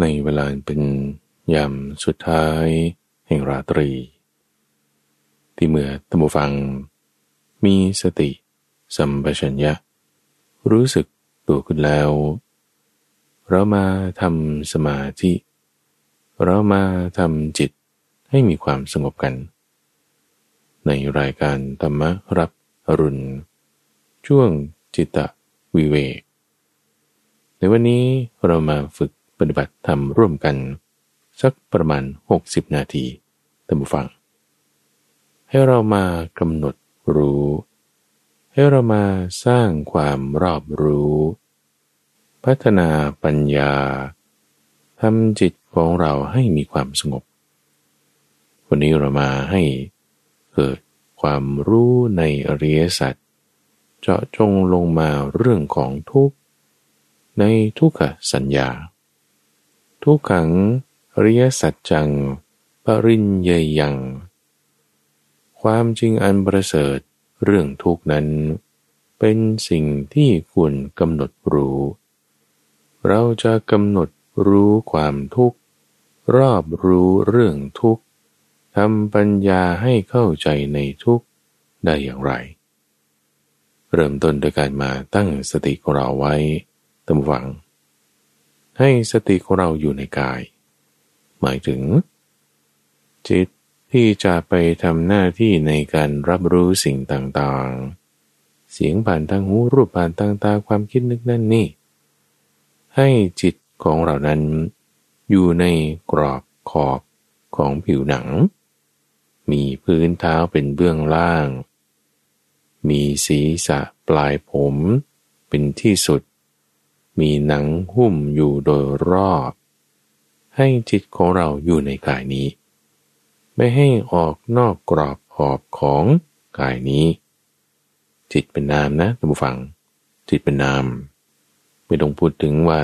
ในเวลาเป็นยามสุดท้ายแห่งราตรี ที่เมื่อตัมบูฟัง มีสติสัมปชัญญะ รู้สึกตัวขึ้นแล้ว เรามาทำสมาธิ เรามาทำจิตให้มีความสงบกัน ในรายการธรรมรับอรุณ ช่วงจิตตวิเวกในวันนี้เรามาฝึก ปฏิบัติธรรมร่วมกัน สักประมาณ 60 นาทีท่านผู้ฟัง ให้เรามากำหนดรู้ ให้เรามาสร้างความรอบรู้ พัฒนาปัญญาทำจิตของเราให้มีความสงบ วันนี้เรามาให้เกิดความรู้ในอริยสัจเจาะจงลงมาเรื่องของทุกข์ในทุกขสัญญา ทุกขังอริยสัจจัง ปริญเยยัง ความจริงอันประเสริฐเรื่องทุกนั้น เป็นสิ่งที่ควรกำหนดรู้ เราจะกำหนดรู้ความทุกข์ รอบรู้เรื่องทุกข์ทำปัญญาให้เข้าใจในทุกข์ได้อย่างไร เริ่มต้นโดยการมาตั้งสติของเราไว้ตำวัง ให้สติของเราอยู่ในกาย หมายถึง จิตที่จะไปทำหน้าที่ในการรับรู้สิ่งต่างๆ เสียงผ่านทางหูรูปผ่านทางตาความคิดนึกนั่นนี่ ให้จิตของเรานั้น อยู่ในกรอบขอบของผิวหนัง มีพื้นเท้าเป็นเบื้องล่าง มีศีรษะปลายผม เป็นที่สุด มีหนังหุ้มอยู่โดยรอบ ให้จิตของเราอยู่ในกายนี้ ไม่ให้ออกนอกกรอบขอบของกายนี้ จิตเป็นนามนะท่านผู้ฟัง จิตเป็นนาม ไม่ต้องพูดถึงว่า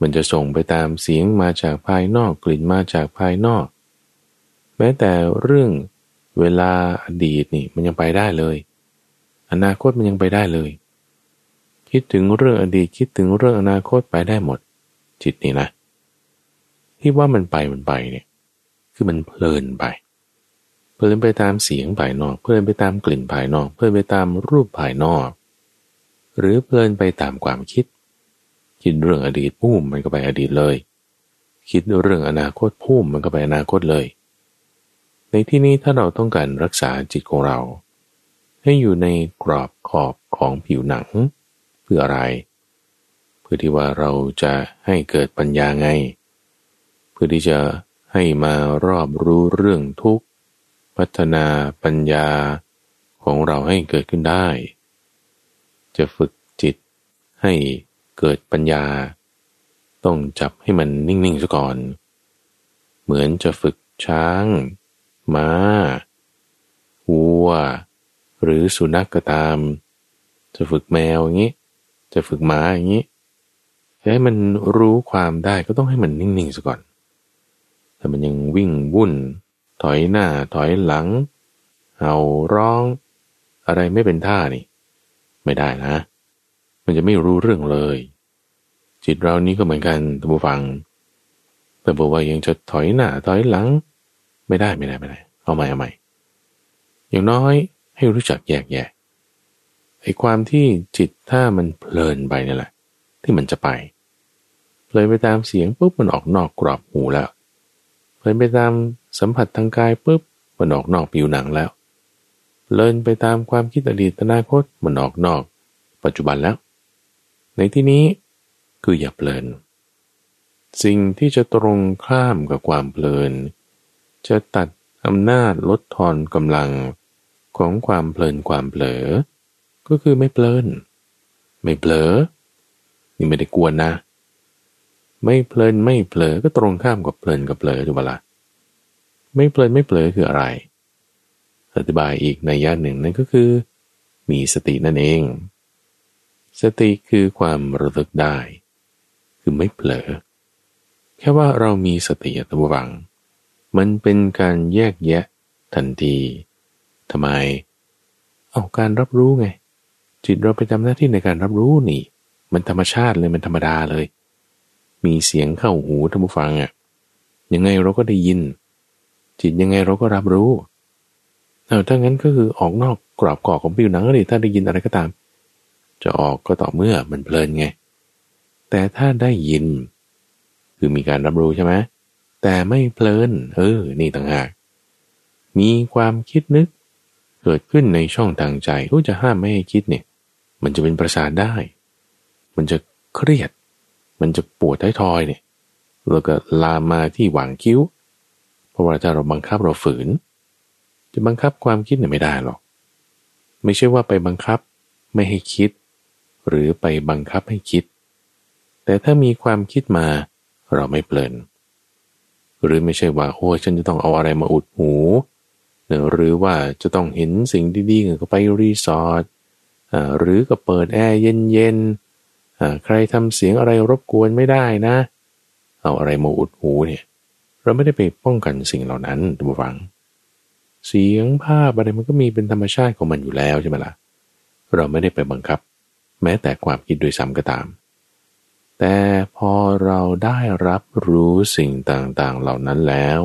มันจะส่งไปตามเสียงมาจากภายนอกกลิ่นมาจากภายนอก แม้แต่เรื่องเวลาอดีตนี่มันยังไปได้เลย อนาคตมันยังไปได้เลย คิดถึงเรื่องอดีตคิดถึงเรื่องอนาคตไปได้หมด จิตนี่นะ ที่ว่ามันไปมันไปเนี่ย คือมันเพลินไป เพลินไปตามเสียงภายนอก เพลินไปตามกลิ่นภายนอก เพลินไปตามรูปภายนอก หรือเพลินไปตามความคิด คิดเรื่องอดีตพุ่มมันก็ไปอดีตเลย คิดเรื่องอนาคตพุ่มมันก็ไปอนาคตเลย ในที่นี้ถ้าเราต้องการรักษาจิตของเรา ให้อยู่ในกรอบขอบของผิวหนัง เพื่ออะไร เพื่อที่ว่าเราจะให้เกิดปัญญาไง เพื่อที่จะให้มารอบรู้เรื่องทุกข์ พัฒนาปัญญาของเราให้เกิดขึ้นได้ จะฝึกจิตให้เกิดปัญญา ต้องจับให้มันนิ่งๆซะก่อน เหมือนจะฝึกช้าง ม้าวัว หรือสุนัขกก็ตาม จะฝึกแมวอย่างนี้ จะฝึกหมาอย่างนี้ให้มันรู้ความได้ก็ต้องให้มันนิ่งๆซะก่อน ถ้ามันยังวิ่งวุ่น ถอยหน้าถอยหลังเอาร้อง อะไรไม่เป็นท่านี่ ไม่ได้นะ มันจะไม่รู้เรื่องเลย จิตเรานี้ก็เหมือนกันท่านผู้ฟัง แต่บอกว่ายังจะถอยหน้าถอยหลัง ไม่ได้ไม่ได้ไม่ได้ เอาใหม่เอาใหม่ อย่างน้อยให้รู้จักแยกแยะ ไอ้ความที่จิตถ้ามันเพลินไปนี่แหละ ที่มันจะไปเพลินไปตามเสียงปุ๊บมันออกนอกกรอบหูแล้วเพลินไปตามสัมผัสทางกายปุ๊บมันออกนอกผิวหนังแล้วเพลินไปตามความคิดอดีตอนาคตมันออกนอก ปัจจุบันแล้ว ในที่นี้คืออย่าเพลิน สิ่งที่จะตรงข้ามกับความเพลิน จะตัดอำนาจลดทอนกำลังของความเพลินความเผลอ ก็คือไม่เพลิน ไม่เผลอ นี่ไม่ได้กวนนะ ไม่เพลินไม่เผลอ ก็ตรงข้ามกับเพลินกับเผลอถูกปะละ่ะไม่เพลินไม่เผลอคืออะไร อธิบายอีกในย่านหนึ่งนั่นก็คือ มีสตินั่นเอง สติคือความระลึกได้ คือไม่เผลอ แค่ว่าเรามีสติตะวัง มันเป็นการแยกแยะทันทีทำไม เอาการรับรู้ไง จิตเราไปทำหน้าที่ในการรับรู้นี่ มันธรรมชาติเลยมันธรรมดาเลย มีเสียงเข้าหูท่านผู้ฟังอะ่ะยังไงเราก็ได้ยิน จิตยังไงเราก็รับรู้เอาถ้างั้นก็คือออกนอกกรอบกรอบของผิวหนังเลยถ้าได้ยินอะไรก็ตาม จะออกก็ต่อเมื่อมันเพลินไง แต่ถ้าได้ยิน คือมีการรับรู้ใช่ไหมแต่ไม่เพลิน เออ นี่ต่างหาก มีความคิดนึก เกิดขึ้นในช่องทางใจก็จะห้ามไม่ให้คิดเนี่ย มันจะเป็นประสาทได้ มันจะเครียด มันจะปวดท้ายทอยเนี่ยแล้วก็ลามมาที่หว่างคิ้ว เพราะว่าถ้าเราบังคับเราฝืน จะบังคับความคิดเนี่ยไม่ได้หรอก ไม่ใช่ว่าไปบังคับไม่ให้คิด หรือไปบังคับให้คิด แต่ถ้ามีความคิดมาเราไม่เปลิน หรือไม่ใช่ว่าโอ้ฉันจะต้องเอาอะไรมาอุดหู หรือว่าจะต้องเห็นสิ่งดีๆก็ไปรีสอร์ท หรือก็เปิดแอร์เย็นๆใครทำเสียงอะไรรบกวนไม่ได้นะ เอาอะไรมาอุดหูเนี่ยเราไม่ได้ไปป้องกันสิ่งเหล่านั้นทุกฝัง เสียงภาพอะไรมันก็มีเป็นธรรมชาติของมันอยู่แล้วใช่ไหมละ่ะ เราไม่ได้ไปบังคับ แม้แต่ความคิดโดยซ้ำก็ตาม แต่พอเราได้รับรู้สิ่งต่างๆเหล่านั้นแล้ว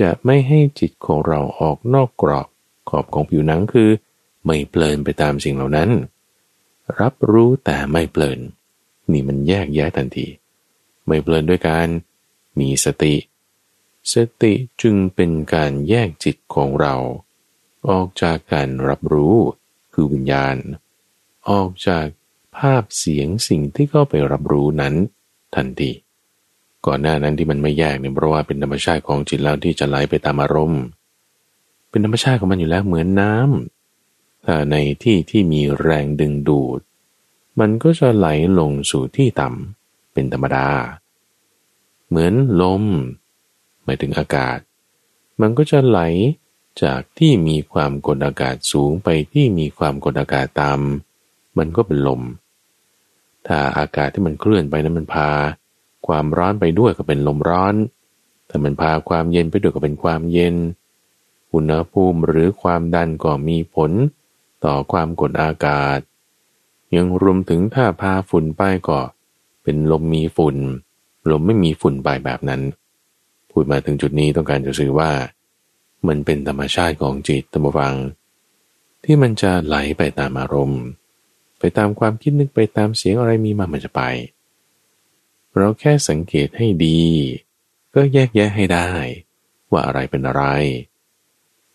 จะไม่ให้จิตของเราออกนอกกรอบขอบของผิวหนังคือ ไม่เพลินไปตามสิ่งเหล่านั้น รับรู้แต่ไม่เพลิน นี่มันแยกแยะทันที ไม่เพลินด้วยการมีสติ สติจึงเป็นการแยกจิตของเรา ออกจากการรับรู้คือวิญญาณ ออกจากภาพเสียงสิ่งที่เข้าไปรับรู้นั้นทันทีก่อนหน้านั้นที่มันไม่แยกเนี่ยเพราะว่าเป็นธรรมชาติของจิตแล้วที่จะไหลไปตามอารมณ์ เป็นธรรมชาติของมันอยู่แล้วเหมือนน้ำถ้า ในที่ที่มีแรงดึงดูด มันก็จะไหลลงสู่ที่ต่ำเป็นธรรมดา เหมือนลม หมายถึงอากาศ มันก็จะไหลจากที่มีความกดอากาศสูงไปที่มีความกดอากาศต่ำมันก็เป็นลม ถ้าอากาศที่มันเคลื่อนไปนั้นมันพา ความร้อนไปด้วยก็เป็นลมร้อน ถ้ามันพาความเย็นไปด้วยก็เป็นความเย็น อุณหภูมิหรือความดันก็มีผล ต่อความกดอากาศ ยังรวมถึงถ้าพาฝุ่นไปก็เป็นลมมีฝุ่น ลมไม่มีฝุ่นไปแบบนั้น พูดมาถึงจุดนี้ต้องการจะสื่อว่า มันเป็นธรรมชาติของจิตตัมฟัง ที่มันจะไหลไปตามอารมณ์ ไปตามความคิดนึกไปตามเสียงอะไรมีมามันจะไป เราแค่สังเกตให้ดี ก็แยกแยะให้ได้ ว่าอะไรเป็นอะไร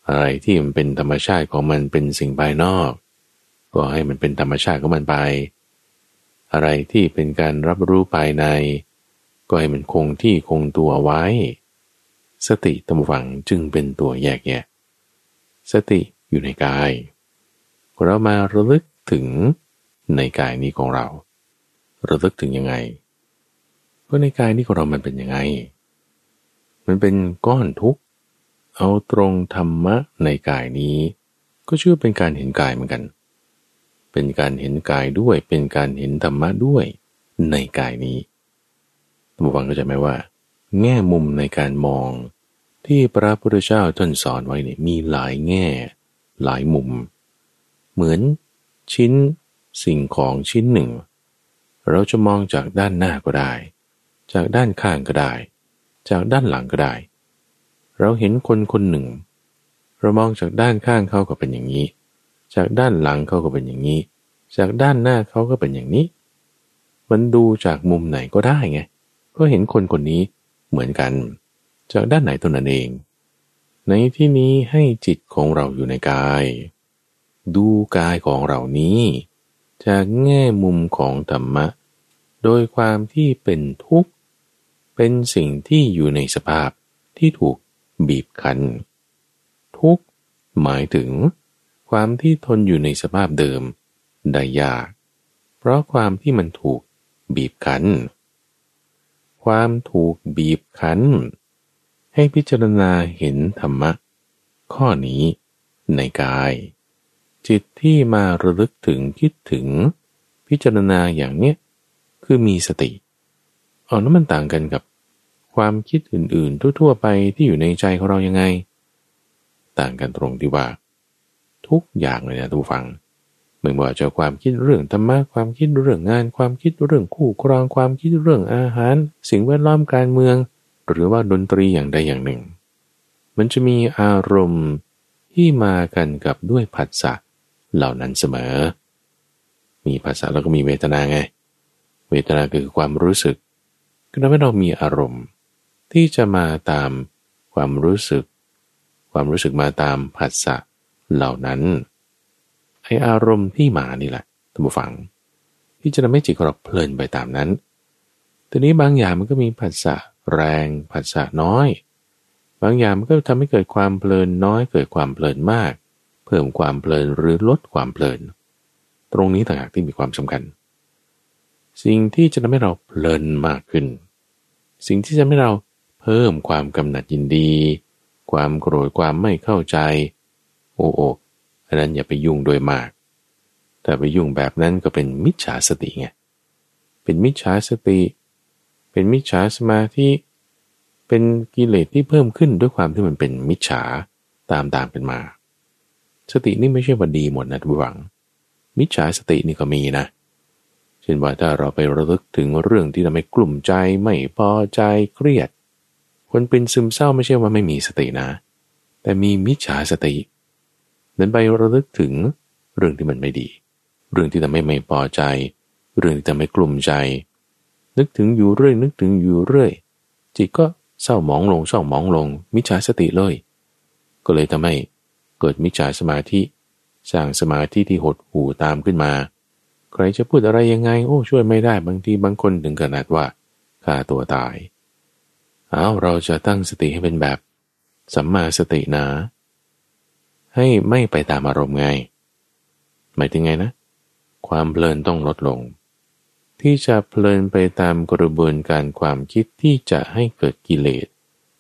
อะไรที่มันเป็นธรรมชาติของมันเป็นสิ่งภายนอก ก็ให้มันเป็นธรรมชาติของมันไป อะไรที่เป็นการรับรู้ภายใน ก็ให้มันคงที่คงตัวไว้ สติตมฝังจึงเป็นตัวแยกแยะ สติอยู่ในกาย เรามาระลึกถึงในกายนี้ของเรา ระลึกถึงยังไงก็ในกายนี้ของเรามันเป็นยังไง มันเป็นก้อนทุกข์ เอาตรงธรรมะในกายนี้ ก็ชื่อเป็นการเห็นกายเหมือนกัน เป็นการเห็นกายด้วย เป็นการเห็นธรรมะด้วยในกายนี้ท่านผู้ฟังเข้าใจไหมว่า แง่มุมในการมอง ที่พระพุทธเจ้าท่านสอนไว้เนี่ยมีหลายแง่ หลายมุม เหมือนชิ้นสิ่งของชิ้นหนึ่ง เราจะมองจากด้านหน้าก็ได้ จากด้านข้างก็ได้ จากด้านหลังก็ได้ เราเห็นคนคนหนึ่ง เรามองจากด้านข้างเขาก็เป็นอย่างนี้ จากด้านหลังเขาก็เป็นอย่างนี้ จากด้านหน้าเขาก็เป็นอย่างนี้ มันดูจากมุมไหนก็ได้ไง ก็เห็นคนคนนี้เหมือนกัน จากด้านไหนตัวนั้นเอง ในที่นี้ให้จิตของเราอยู่ในกาย ดูกายของเรานี้ จากแง่มุมของธรรมะ โดยความที่เป็นทุกข์ เป็นสิ่งที่อยู่ในสภาพที่ถูก บีบคั้น ทุกหมายถึง ความที่ทนอยู่ในสภาพเดิมได้ยาก เพราะความที่มันถูกบีบคั้น ความถูกบีบคั้น ให้พิจารณาเห็นธรรมะ ข้อนี้ในกาย จิตที่มาระลึกถึงคิดถึง พิจารณาอย่างเนี้ยคือมีสติอ๋อนั้นมันต่างกันกับ ความคิดอื่นๆ ทั่วๆไปที่อยู่ในใจของเรายังไง ต่างกันตรงที่ว่า ทุกอย่างเลยนะทุกฝังไม่ว่าจะความคิดเรื่องธรรมะความคิดเรื่องงาน ความคิดเรื่องคู่ครองความคิดเรื่องอาหาร สิ่งแวดล้อมการเมือง หรือว่าดนตรีอย่างใดอย่างหนึ่ง มันจะมีอารมณ์ที่มากันกับด้วยผัสสะเหล่านั้นเสมอ มีภาษาแล้วก็มีเวทนาไง เวทนาคือความรู้สึกก็ทำให้เรามีอารมณ์ ที่จะมาตามความรู้สึก ความรู้สึกมาตามผัสสะเหล่านั้นไออารมณ์ที่มานี่แหละท่านผู้ฟัง ที่จะทำให้จิตของเราเพลินไปตามนั้นทีนี้บางอย่างมันก็มีผัสสะแรงผัสสะน้อย บางอย่างมันก็ทำให้เกิดความเพลินน้อย เกิดความเพลินมาก เพิ่มความเพลินหรือลดความเพลิน ตรงนี้ต่างหากที่มีความสำคัญ สิ่งที่จะทำให้เราเพลินมากขึ้น สิ่งที่จะทำให้เรา เพิ่มความกำหนัดยินดี ความโกรธความไม่เข้าใจ โอ้โอ,อันนั้นอย่าไปยุ่งโดยมาก แต่ไปยุ่งแบบนั้นก็เป็นมิจฉาสติไงเป็นมิจฉาสติ เป็นมิจฉาสมาธิเป็นกิเลสที่เพิ่มขึ้นด้วยความที่มันเป็นมิจฉาตามตามเป็นมา สตินี่ไม่ใช่ว่าดีหมดนะทุกฝัง มิจฉาสตินี่ก็มีนะเช่นว่าถ้าเราไประลึกถึงเรื่องที่ทำให้กลุ่มใจไม่พอใจเครียด คนเป็นซึมเศร้าไม่ใช่ว่าไม่มีสตินะ แต่มีมิจฉาสติเดินไประลึกถึงเรื่องที่มันไม่ดี เรื่องที่ทำให้ไม่พอใจ เรื่องที่ทำให้กลุ่มใจ นึกถึงอยู่เรื่อยนึกถึงอยู่เรื่อยจิตก็เศร้าหมองลงเศร้าหมองลง มิจฉาสติเลย ก็เลยทำให้เกิดมิจฉาสมาธิ สร้างสมาธิที่หดหู่ตามขึ้นมา ใครจะพูดอะไรยังไง โอ้ช่วยไม่ได้บางทีบางคนถึงขนาดว่าฆ่าตัวตาย เอาเราจะตั้งสติให้เป็นแบบสัมมาสตินะ ให้ไม่ไปตามอารมณ์ไง หมายถึงไงนะ ความเพลินต้องลดลง ที่จะเพลินไปตามกระบวนการความคิดที่จะให้เกิดกิเลส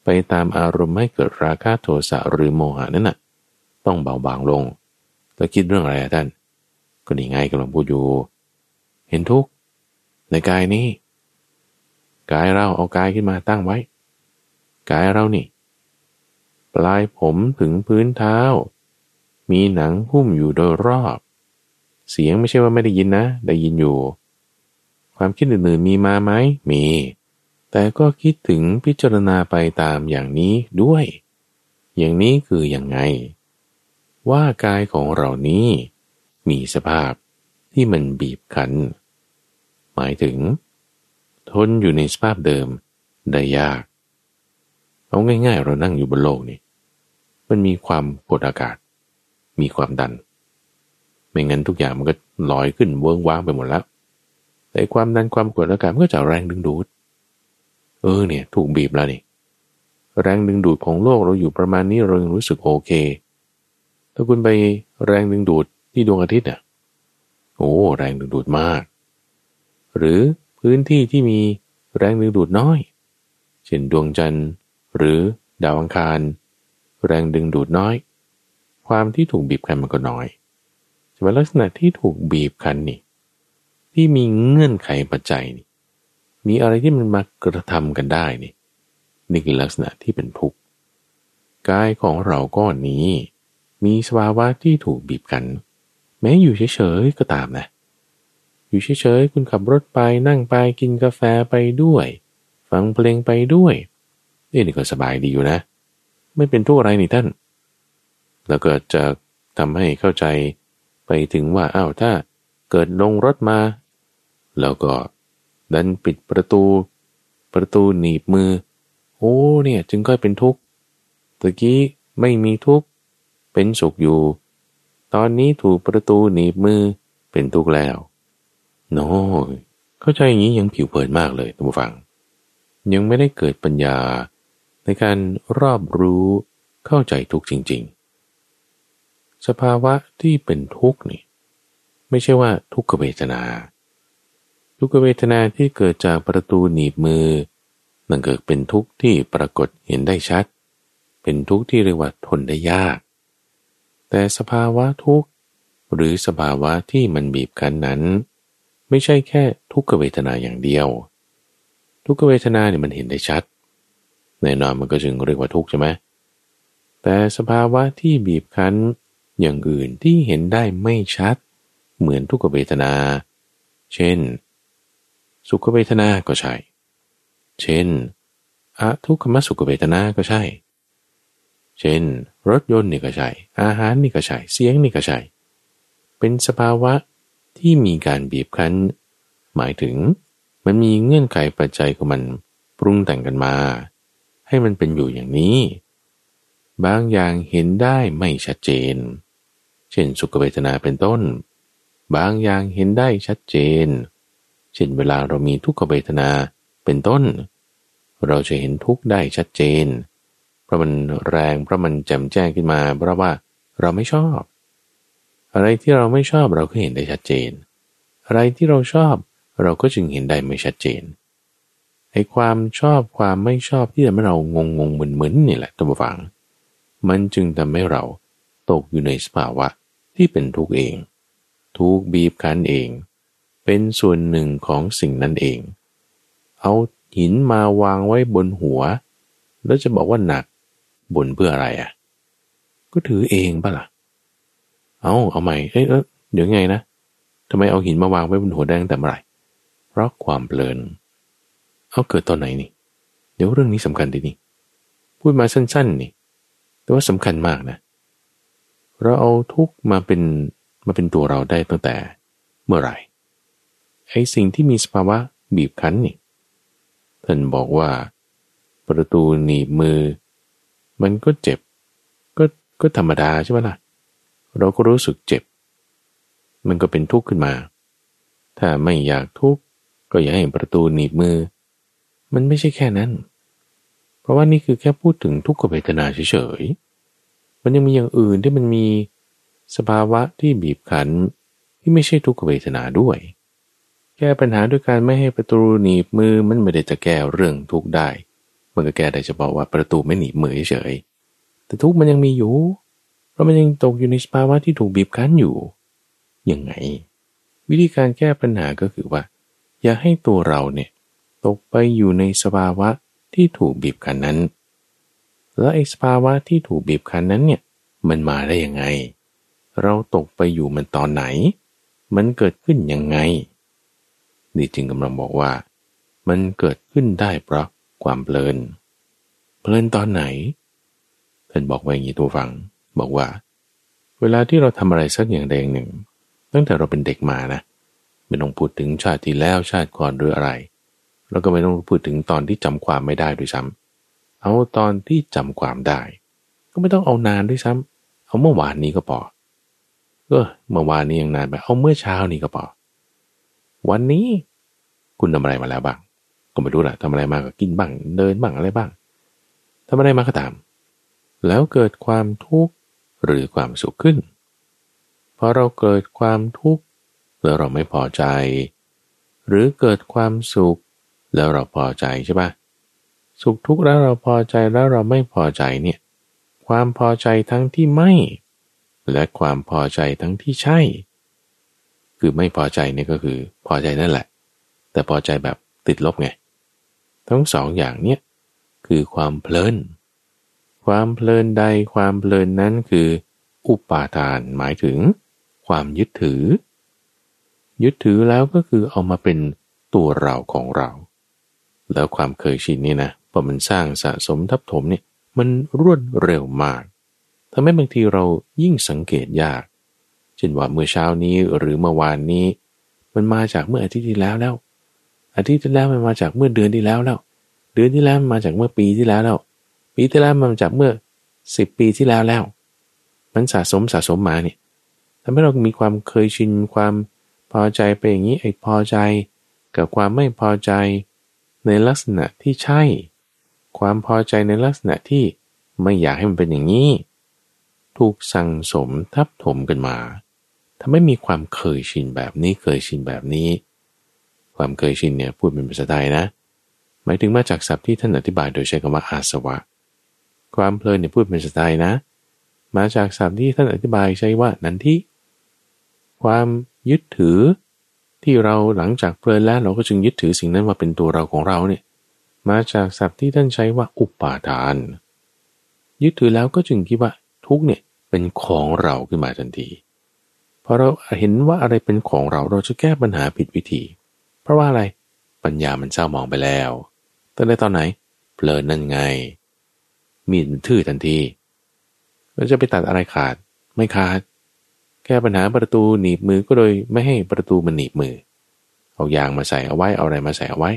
ไปตามอารมณ์ให้เกิดราคะโทสะหรือโมหะนั่นน่ะ ต้องเบาบางลงแล้วคิดเรื่องอะไรท่าน ก็นี่ไงกำลังพูดอยู่ เห็นทุกข์ในกายนี้ กายเราเอากายขึ้นมาตั้งไว้ กายเรานี่ ปลายผมถึงพื้นเท้า มีหนังหุ้มอยู่โดยรอบ เสียงไม่ใช่ว่าไม่ได้ยินนะ ได้ยินอยู่ ความคิดอื่นๆมีมาไหมมี แต่ก็คิดถึงพิจารณาไปตามอย่างนี้ด้วย อย่างนี้คืออย่างไง ว่ากายของเรานี้ มีสภาพที่มันบีบคั้น หมายถึง ทนอยู่ในสภาพเดิมได้ยาก เอาง่ายๆ เรานั่งอยู่บนโลกนี่มันมีความกดอากาศ มีความดัน ไม่งั้นทุกอย่างมันก็ลอยขึ้นเวิ้งว้างไปหมดแล้วแต่ความดันความกดอากาศมันก็จะแรงดึงดูด เออเนี่ย ถูกบีบแล้วนี่แรงดึงดูดของโลกเราอยู่ประมาณนี้เรายังรู้สึกโอเค ถ้าคุณไปแรงดึงดูดที่ดวงอาทิตย์อะโอ้แรงดึงดูดมาก หรือพื้นที่ที่มีแรงดึงดูดน้อย เช่นดวงจันทร์ หรือดาวอังคาร แรงดึงดูดน้อย ความที่ถูกบีบคั้นมันก็น้อยแต่ว่าลักษณะที่ถูกบีบคั้นนี่ ที่มีเงื่อนไขปัจจัยนี่ มีอะไรที่มันมากระทำกันได้นี่ นี่คือลักษณะที่เป็นทุกข์กายของเราก้อนนี้ มีสภาวะที่ถูกบีบคั้นแม้อยู่เฉยๆก็ตามนะ อยู่เฉยๆคุณขับรถไปนั่งไปกินกาแฟไปด้วย ฟังเพลงไปด้วย นี่ก็สบายดีอยู่นะ ไม่เป็นทุกข์อะไรนี่ท่าน แล้วก็จะทำให้เข้าใจไปถึงว่าอ้าวถ้าเกิดลงรถมา แล้วก็ดันปิดประตู ประตูหนีบมือ โอ้เนี่ยจึงก็เป็นทุกข์ตะกี้ไม่มีทุกข์เป็นสุขอยู่ ตอนนี้ถูกประตูหนีบมือเป็นทุกข์แล้วโน้เข้าใจอย่างนี้ยังผิวเผินมากเลยท่านผู้ฟัง ยังไม่ได้เกิดปัญญา ในการรอบรู้เข้าใจทุกจริง ๆ สภาวะที่เป็นทุกข์นี่ไม่ใช่ว่าทุกขเวทนา ทุกขเวทนาที่เกิดจากประตูหนีบมือนั่นเกิดเป็นทุกข์ที่ปรากฏเห็นได้ชัด เป็นทุกข์ที่เรียกว่าทนได้ยาก แต่สภาวะทุกข์หรือสภาวะที่มันบีบคั้นนั้น ไม่ใช่แค่ทุกขเวทนาอย่างเดียว ทุกขเวทนาเนี่ยมันเห็นได้ชัด แน่นอนมันก็จึงเรียกว่าทุกข์ใช่ไหมแต่สภาวะที่บีบคั้นอย่างอื่นที่เห็นได้ไม่ชัด เหมือนทุกขเวทนา เช่น สุขเวทนาก็ใช่ เช่นอะทุกขมสุขเวทนาก็ใช่ เช่น รถยนต์นี่ก็ใช่ อาหารนี่ก็ใช่ เสียงนี่ก็ใช่ เป็นสภาวะที่มีการบีบคั้น หมายถึงมันมีเงื่อนไขปัจจัยของมันปรุงแต่งกันมา ให้มันเป็นอยู่อย่างนี้ บางอย่างเห็นได้ไม่ชัดเจน เช่นสุขเวทนาเป็นต้น บางอย่างเห็นได้ชัดเจน เช่นเวลาเรามีทุกขเวทนาเป็นต้น เราจะเห็นทุกข์ได้ชัดเจน เพราะมันแรงเพราะมันแจ่มแจ้งขึ้นมา เพราะว่าเราไม่ชอบ อะไรที่เราไม่ชอบเราก็เห็นได้ชัดเจน อะไรที่เราชอบเราก็จึงเห็นได้ไม่ชัดเจน ไอ้ความชอบความไม่ชอบที่ทำให้เรางงงงมึนมึนนี่แหละท่านผู้ฟัง มันจึงทำให้เราตกอยู่ในสภาวะที่เป็นทุกข์เอง ทุกบีบคั้นเอง เป็นส่วนหนึ่งของสิ่งนั้นเอง เอาหินมาวางไว้บนหัว แล้วจะบอกว่าหนักบนเพื่ออะไรอะ ก็ถือเองปะละ่ะ เอาเอาใหม่เอ้ยเดี๋ยวไงนะทำไมเอาหินมาวางไว้บนหัวแดงแต่เมื่อไหร่เพราะความเพลินเเอาเกิดตอนไหนนี่ เดี๋ยวเรื่องนี้สำคัญดีนี่ พูดมาสั้น ๆ นี่ แต่ว่าสำคัญมากนะ เราเอาทุกมาเป็นมาเป็นตัวเราได้ตั้งแต่เมื่อไหร่ไอ้สิ่งที่มีสภาวะบีบคั้นนี่ท่านบอกว่า ประตูหนีบมือ มันก็เจ็บ ก็ก็ธรรมดาใช่ไหมล่ะ เราก็รู้สึกเจ็บ มันก็เป็นทุกข์ขึ้นมา ถ้าไม่อยากทุกข์ก็อย่าให้ประตูหนีบมือ มันไม่ใช่แค่นั้น เพราะว่านี่คือแค่พูดถึงทุกขเวทนาเฉยๆ มันยังมีอย่างอื่นที่มันมีสภาวะที่บีบคันที่ไม่ใช่ทุกขเวทนาด้วย แก้ปัญหาด้วยการไม่ให้ประตูหนีบมือมันไม่ได้จะแก้เรื่องทุกได้ มันก็แก้ได้เฉพาะว่าประตูไม่หนีบมือเฉยแต่ทุกมันยังมีอยู่ เพราะมันยังตกอยู่ในสภาวะที่ถูกบีบคั้นอยู่ยังไง วิธีการแก้ปัญหาก็คือว่า อย่าให้ตัวเราเนี่ย ตกไปอยู่ในสภาวะที่ถูกบีบคั้นนั้น แล้วไอ้สภาวะที่ถูกบีบคั้นนั้นเนี่ยมันมาได้ยังไง เราตกไปอยู่มันตอนไหน มันเกิดขึ้นยังไง นี่จึงกำลังบอกว่า มันเกิดขึ้นได้เพราะความเพลิน เพลินตอนไหนเพื่อนบอกไว้อย่างนี้ตัวฟัง บอกว่า เวลาที่เราทำอะไรสักอย่างใดอย่างหนึ่ง ตั้งแต่เราเป็นเด็กมานะไม่ต้องพูดถึงชาติที่แล้วชาติก่อนหรืออะไร แล้วก็ไม่ต้องพูดถึงตอนที่จำความไม่ได้ด้วยซ้ำเอาตอนที่จำความได้ ก็ไม่ต้องเอานานด้วยซ้ำเอาเมื่อวานนี้ก็พอเออเมื่อวานนี้ยังนานไปเอาเมื่อเช้านี้ก็พอวันนี้คุณทำอะไรมาแล้วบ้าง ก็ไม่รู้แหละทำอะไรมาก็กินบ้าง เดินบ้างอะไรบ้างทำอะไรมาก็ตาม แล้วเกิดความทุกข์หรือความสุขขึ้นพอเราเกิดความทุกข์แล้วเราไม่พอใจ หรือเกิดความสุข แล้วเราพอใจใช่ปะสุขทุกข์แล้วเราพอใจแล้วเราไม่พอใจเนี่ยความพอใจทั้งที่ไม่ และความพอใจทั้งที่ใช่ คือไม่พอใจนี่ก็คือพอใจนั่นแหละ แต่พอใจแบบติดลบไง ทั้งสองอย่างเนี่ยคือความเพลิน ความเพลินใดความเพลินนั้นคืออุปาทานหมายถึง ความยึดถือ ยึดถือแล้วก็คือเอามาเป็นตัวเราของเรา แล้วความเคยชินนี่นะพอมันสร้างสะสมทับถมเนี่ยมันรวดเร็วมากทำให้บางทีเรายิ่งสังเกตยาก เช่นว่าเมื่อเช้านี้หรือเมื่อวานนี้ มันมาจากเมื่ออาทิตย์ที่แล้วแล้ว อาทิตย์ที่แล้วมันมาจากเมื่อเดือนที่แล้วแล้ว เดือนที่แล้วมาจากเมื่อปีที่แล้วแล้ว ปีที่แล้วมันมาจากเมื่อสิบปีที่แล้วแล้ว มันสะสมสะสมมาเนี่ยทำให้เรามีความเคยชินความพอใจไปอย่างนี้ไอ้พอใจ กับความไม่พอใจ ในลักษณะที่ใช่ ความพอใจในลักษณะที่ไม่อยากให้มันเป็นอย่างนี้ ถูกสั่งสมทับถมกันมาถ้าไม่มีความเคยชินแบบนี้เคยชินแบบนี้ ความเคยชินเนี่ยพูดเป็นภาษาไทยนะ หมายถึงมาจากศัพท์ที่ท่านอธิบายโดยใช้คำว่าอาสวะ ความเพลินเนี่ยพูดเป็นภาษาไทยนะ มาจากศัพท์ที่ท่านอธิบายใช้ว่านันทิความยึดถือ ที่เราหลังจากเพลินแล้วเราก็จึงยึดถือสิ่งนั้นมาเป็นตัวเราของเราเนี่ยมาจากศัพท์ที่ท่านใช้ว่าอุปาทาน ยึดถือแล้วก็จึงคิดว่าทุกเนี่ยเป็นของเราขึ้นมาทันทีพอเราเห็นว่าอะไรเป็นของเราเราจะแก้ปัญหาผิดวิธี เพราะว่าอะไรปัญญามันเศร้ามองไปแล้วตั้งแต่ตอนไหนเพลินนั่นไง มีดทื่อทันทีเราจะไปตัดอะไรขาด ไม่ขาด แก้ปัญหาประตูหนีบมือก็โดยไม่ให้ประตูมันหนีบมือ เอายางมาใส่เอาไว้เอาอะไรมาใส่เอาไว้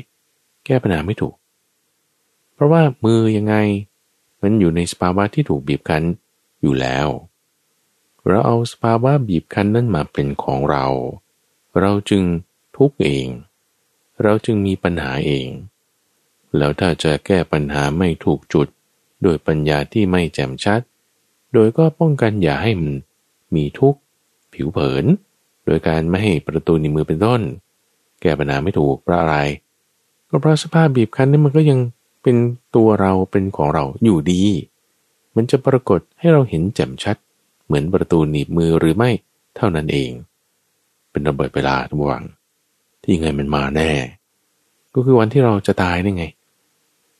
แก้ปัญหาไม่ถูก เพราะว่ามือยังไง มันอยู่ในสภาวะที่ถูกบีบคั้นอยู่แล้ว เราเอาสภาวะบีบคั้นนั้นมาเป็นของเรา เราจึงทุกข์เอง เราจึงมีปัญหาเอง แล้วถ้าจะแก้ปัญหาไม่ถูกจุด โดยปัญญาที่ไม่แจ่มชัด โดยก็ป้องกันอย่าให้มันมีทุกข์ ผิวเผิน โดยการไม่ให้ประตูในมือเป็นต้น แก้ปัญหาไม่ถูกเพราะอะไร ก็เพราะสภาพบีบคั้นนี่มันก็ยังเป็นตัวเราเป็นของเราอยู่ดี มันจะปรากฏให้เราเห็นแจ่มชัด เหมือนประตูหนีบมือหรือไม่เท่านั้นเอง เป็นระเบิดเวลาทุกวัง ที่ยังไงมันมาแน่ ก็คือวันที่เราจะตายได้ไง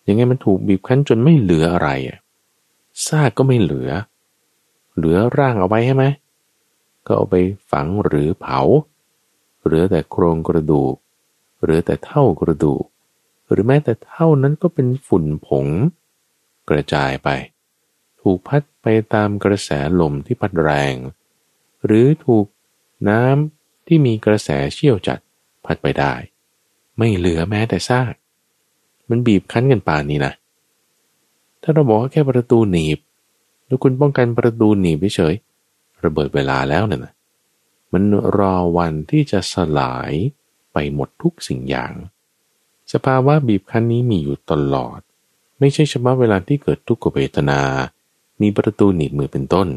ยังไงมันถูกบีบคั้นจนไม่เหลืออะไรอะซากก็ไม่เหลือ เหลือร่างเอาไว้ใช่ไหม ก็เอาไปฝังหรือเผา เหลือแต่โครงกระดูก เหลือแต่เท่ากระดูก หรือแม้แต่เท่านั้นก็เป็นฝุ่นผง กระจายไป ถูกพัดไปตามกระแสลมที่พัดแรง หรือถูกน้ำที่มีกระแสเชี่ยวจัดพัดไปได้ ไม่เหลือแม้แต่ซาก มันบีบคั้นกันป่านนี้นะถ้าเราบอกว่าแค่ประตูหนีบ แล้วคุณป้องกันประตูหนีบเฉย ระเบิดเวลาแล้วเนี่ยนะมันรอวันที่จะสลายไปหมดทุกสิ่งอย่าง สภาวะบีบคั้นนี้มีอยู่ตลอด ไม่ใช่เฉพาะเวลาที่เกิดทุกขเวทนา มีประตูหนีบมือเป็นต้น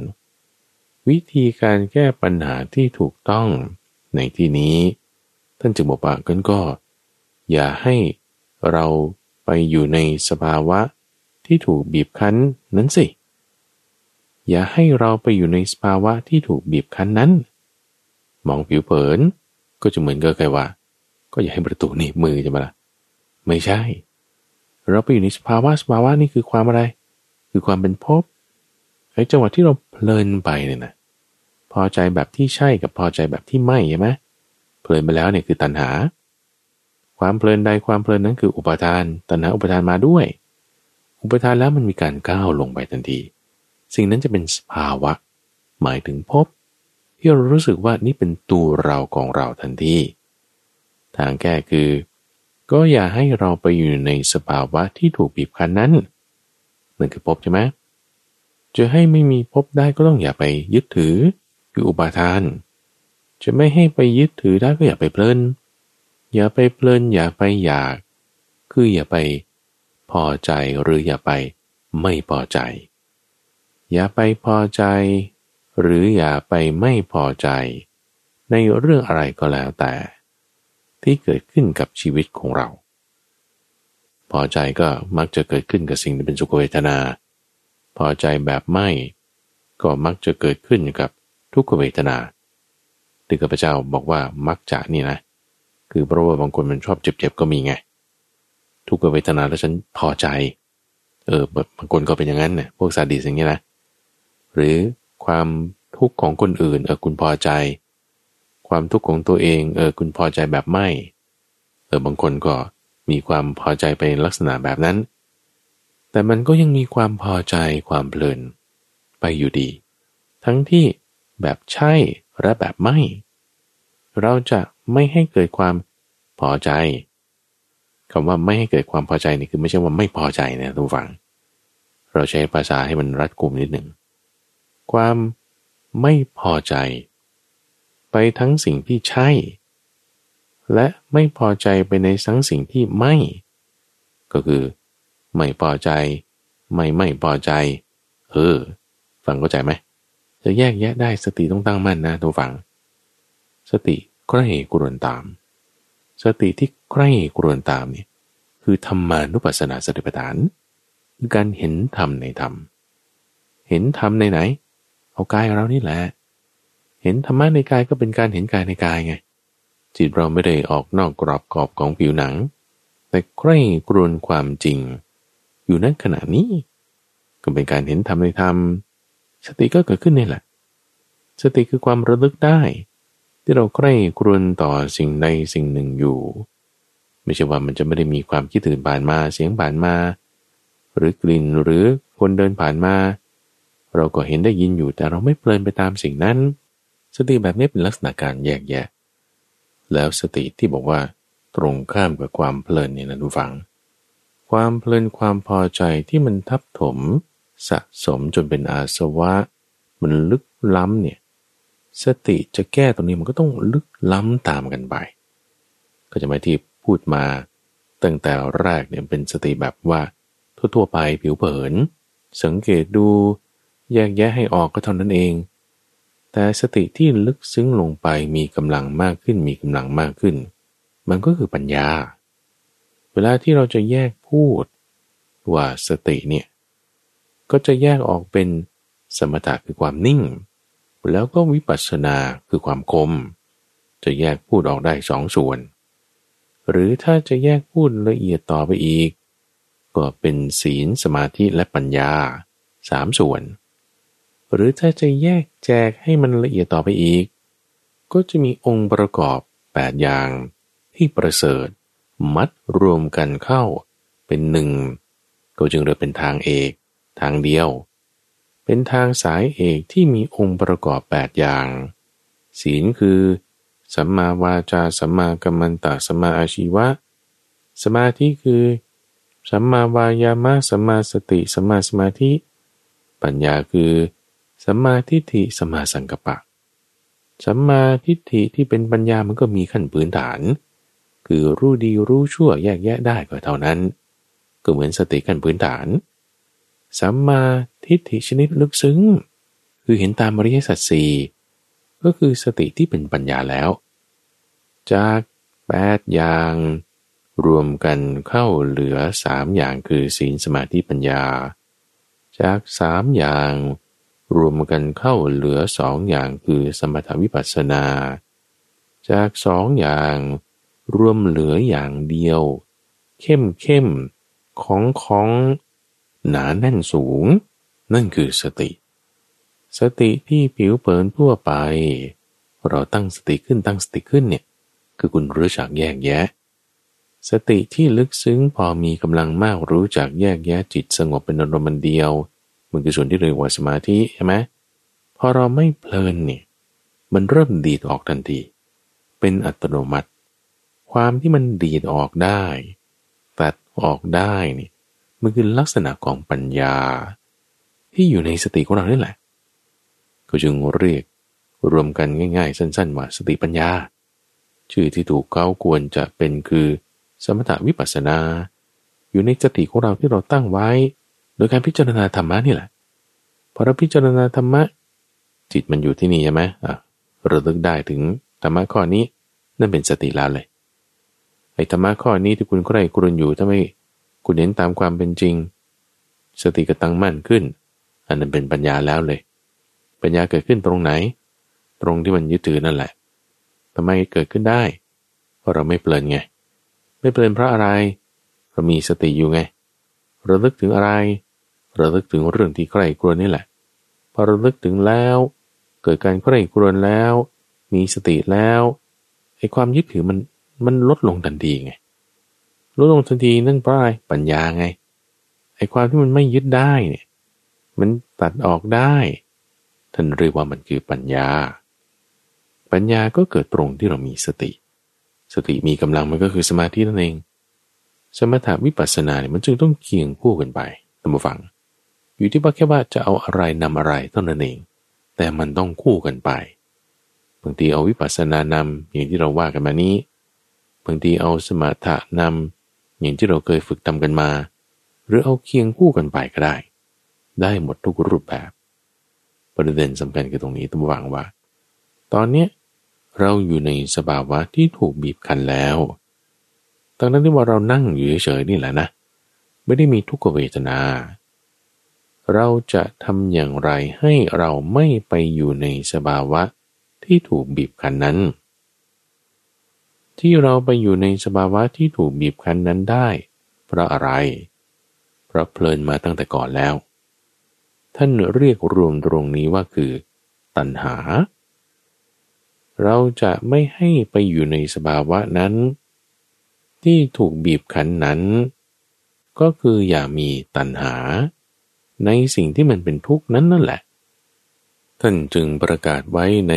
วิธีการแก้ปัญหาที่ถูกต้องในที่นี้ ท่านจึงบอกว่ากันก็ อย่าให้เราไปอยู่ในสภาวะที่ถูกบีบคั้นนั้นสิ อย่าให้เราไปอยู่ในสภาวะที่ถูกบีบคั้นนั้น มองผิวเผิน ก็จะเหมือนกับใครว่า ก็อย่าให้ประตูหนีบมือจะมาละไม่ใช่ เราไปอยู่ในสภาวะสภาวะนี่คือความอะไร คือความเป็นภพไอ้จังหวะที่เราเพลินไปเนี่ยนะพอใจแบบที่ใช่กับพอใจแบบที่ไม่ใช่ไหมเพลินไปแล้วเนี่ยคือตัณหา ความเพลินใดความเพลินนั้นคืออุปทาน ตัณหาอุปทานมาด้วย อุปทานแล้วมันมีการก้าวลงไปทันที สิ่งนั้นจะเป็นสภาวะ หมายถึงพบที่เรารู้สึกว่านี่เป็นตัวเราของเราทันทีทางแก้คือ ก็อย่าให้เราไปอยู่ในสภาวะที่ถูกบีบคั้นนั้นนั่นคือพบใช่ไหมจะให้ไม่มีพบได้ก็ต้องอย่าไปยึดถือคืออุปาทาน จะไม่ให้ไปยึดถือได้ก็อย่าไปเพลิน อย่าไปเพลินอย่าไปอยาก คืออย่าไปพอใจหรืออย่าไปไม่พอใจ อย่าไปพอใจ หรืออย่าไปไม่พอใจ ในเรื่องอะไรก็แล้วแต่ ที่เกิดขึ้นกับชีวิตของเรา พอใจก็มักจะเกิดขึ้นกับสิ่งที่เป็นสุขเวทนา พอใจแบบไม่ ก็มักจะเกิดขึ้นกับทุกขเวทนาที่ข้าพเจ้าบอกว่ามักจะนี่นะ คือเพราะว่าบางคนมันชอบเจ็บๆก็มีไง ทุกขเวทนาแล้วฉันพอใจ เออบางคนก็เป็นอย่างนั้นเนี่ยพวกซาดิสอย่างนี้นะ หรือความทุกข์ของคนอื่น เออคุณพอใจ ความทุกข์ของตัวเองเออคุณพอใจแบบไม่เออบางคนก็มีความพอใจไปลักษณะแบบนั้น แต่มันก็ยังมีความพอใจความเพลินไปอยู่ดี ทั้งที่แบบใช่และแบบไม่ เราจะไม่ให้เกิดความพอใจคำว่าไม่ให้เกิดความพอใจนี่คือไม่ใช่ว่าไม่พอใจนะทุกฝัง เราใช้ภาษาให้มันรัดกุมนิดหนึ่ง ความไม่พอใจ ไปทั้งสิ่งที่ใช่ และไม่พอใจไปในทั้งสิ่งที่ไม่ ก็คือ ไม่พอใจ ไม่ไม่พอใจเออฟังเข้าใจไหมจะแยกแยะได้สติต้องตั้งมั่นนะทุกฝัง สติใกล้กรวนตาม สติที่ใกล้กรวนตามเนี่ยคือธรรมานุปัสสนาสติปัฏฐานคือการเห็นธรรมในธรรม เห็นธรรมในไหน เอากายเรานี่แหละ เห็นธรรมะในกายก็เป็นการเห็นกายในกายไง จิตเราไม่ได้ออกนอกกรอบกรอบของผิวหนัง แต่ใกล้กรวนความจริง อยู่นั้นขณะนี้ ก็เป็นการเห็นธรรมในธรรม สติก็เกิดขึ้นนี่แหละ สติคือความระลึกได้ ที่เราใกล้ครวนต่อสิ่งใดสิ่งหนึ่งอยู่ ไม่ใช่ว่ามันจะไม่ได้มีความคิดถึงผ่านมาเสียงผ่านมา หรือกลิ่นหรือคนเดินผ่านมา เราก็เห็นได้ยินอยู่แต่เราไม่เพลินไปตามสิ่งนั้น สติแบบนี้เป็นลักษณะการแยกแยะ แล้วสติที่บอกว่าตรงข้ามกับความเพลินเนี่ยนะทุกฝัง ความเพลินความพอใจที่มันทับถม สะสมจนเป็นอาสวะ มันลึกล้ำเนี่ยสติจะแก้ตรงนี้มันก็ต้องลึกล้ำตามกันไป ก็จะไม่ที่พูดมาตั้งแต่แรกเนี่ยเป็นสติแบบว่าทั่วๆไปผิวเผิน สังเกตดู แยกแยะให้ออกก็เท่านั้นเอง แต่สติที่ลึกซึ้งลงไปมีกำลังมากขึ้นมีกำลังมากขึ้น มันก็คือปัญญา เวลาที่เราจะแยกพูดว่าสติเนี่ยก็จะแยกออกเป็นสมถะคือความนิ่ง แล้วก็วิปัสสนาคือความคม จะแยกพูดออกได้สองส่วน หรือถ้าจะแยกพูดละเอียดต่อไปอีก ก็เป็นศีลสมาธิและปัญญาสามส่วน หรือถ้าจะแยกแจกให้มันละเอียดต่อไปอีก ก็จะมีองค์ประกอบ 8 อย่างที่ประเสริฐ มัดรวมกันเข้า เป็นหนึ่งก็จึงเรียกเป็นทางเอก ทางเดียว เป็นทางสายเอกที่มีองค์ประกอบ 8 อย่าง ศีลคือสัมมาวาจาสัมมากัมมันตะสัมมาอาชีวะ สมาธิคือสัมมาวายามะสัมมาสติสัมมาสมาธิ ปัญญาคือ สัมมาทิฏฐิสัมมาสังกัปปะ สัมมาทิฏฐิที่เป็นปัญญามันก็มีขั้นพื้นฐาน คือรู้ดีรู้ชั่วแยกแยะได้ก็เท่านั้น ก็เหมือนสติขั้นพื้นฐาน สัมมาทิฏฐิชนิดลึกซึ้ง คือเห็นตามอริยสัจสี่ก็คือสติที่เป็นปัญญาแล้ว จากแปดอย่าง รวมกันเข้าเหลือสามอย่างคือศีลสมาธิปัญญา จากสามอย่าง รวมกันเข้าเหลือสองอย่างคือสมถวิปัสสนา จากสองอย่างรวมเหลืออย่างเดียว เข้มเข้มของของหนาแน่นสูง นั่นคือสติ สติที่ผิวเผินทั่วไป เราตั้งสติขึ้นตั้งสติขึ้นเนี่ยคือคุณรู้จักแยกแยะ สติที่ลึกซึ้งพอมีกำลังมากรู้จักแยกแยะจิตสงบเป็นอารมณ์เดียว มันคือส่วนที่เรียกว่าสมาธิใช่ไหมพอเราไม่เพลินเนี่ยมันเริ่มดีดออกทันที เป็นอัตโนมัติ ความที่มันดีดออกได้ ตัดออกได้นี่มันคือลักษณะของปัญญา ที่อยู่ในสติของเรานี่แหละ ก็จึงเรียกรวมกันง่ายๆ สั้นๆว่าสติปัญญา ชื่อที่ถูกเขาควรจะเป็นคือ สมถวิปัสนา อยู่ในสติของเราที่เราตั้งไว้ โดยการพิจารณาธรรมะนี่แหละพอเราพิจารณาธรรมะ จิตมันอยู่ที่นี่ใช่ไหมอะระลึกได้ถึงธรรมะข้อนี้นั่นเป็นสติแล้วเลยไอ้ธรรมะข้อนี้ที่คุณใคร่ครวญอยู่ถ้าไม่คุณเห็นตามความเป็นจริง สติกระตั้งมั่นขึ้น อันนั้นเป็นปัญญาแล้วเลย ปัญญาเกิดขึ้นตรงไหน ตรงที่มันยึดถือนั่นแหละทำไมเกิดขึ้นได้ เพราะเราไม่เพลินไง ไม่เพลินเพราะอะไร เรามีสติอยู่ไงระลึกถึงอะไร ระลึกถึงเรื่องที่ใคร่ครวญนี่แหละ พอระลึกถึงแล้ว เกิดการใคร่ครวญแล้ว มีสติแล้วไอ้ความยึดถือมันมันลดลงทันทีไงลดลงทันทีนั่นเพราะอะไรปัญญาไงไอ้ความที่มันไม่ยึดได้เนี่ย มันตัดออกได้ ท่านเรียกว่ามันคือปัญญา ปัญญาก็เกิดตรงที่เรามีสติ สติมีกำลังมันก็คือสมาธินั่นเอง สมถาวิปัสสนาเนี่ยมันจึงต้องเคียงคู่กันไปตั้งฟัง อยู่ที่ว่าแค่ว่าจะเอาอะไรนำอะไรเท่านั้นเอง แต่มันต้องคู่กันไป บางทีเอาวิปัสสนานำอย่างที่เราว่ากันมานี้ บางทีเอาสมถะนำอย่างที่เราเคยฝึกทำกันมา หรือเอาเคียงคู่กันไปก็ได้ ได้หมดทุกรูปแบบ ประเด็นสำคัญคือตรงนี้ต้องวางว่า ตอนนี้เราอยู่ในสภาวะที่ถูกบีบคั้นแล้วตั้งนั้นที่ว่าเรานั่งอยู่เฉยๆนี่แหละนะ ไม่ได้มีทุกขเวทนา เราจะทำอย่างไรให้เราไม่ไปอยู่ในสภาวะที่ถูกบีบคั้นนั้น ที่เราไปอยู่ในสภาวะที่ถูกบีบคั้นนั้นได้ เพราะอะไร เพราะเพลินมาตั้งแต่ก่อนแล้ว ท่านเรียกรวมตรงนี้ว่าคือ ตัณหา เราจะไม่ให้ไปอยู่ในสภาวะนั้น ที่ถูกบีบคั้นนั้น ก็คืออย่ามีตัณหา ในสิ่งที่มันเป็นทุกข์นั้นนั่นแหละ ท่านจึงประกาศไว้ใน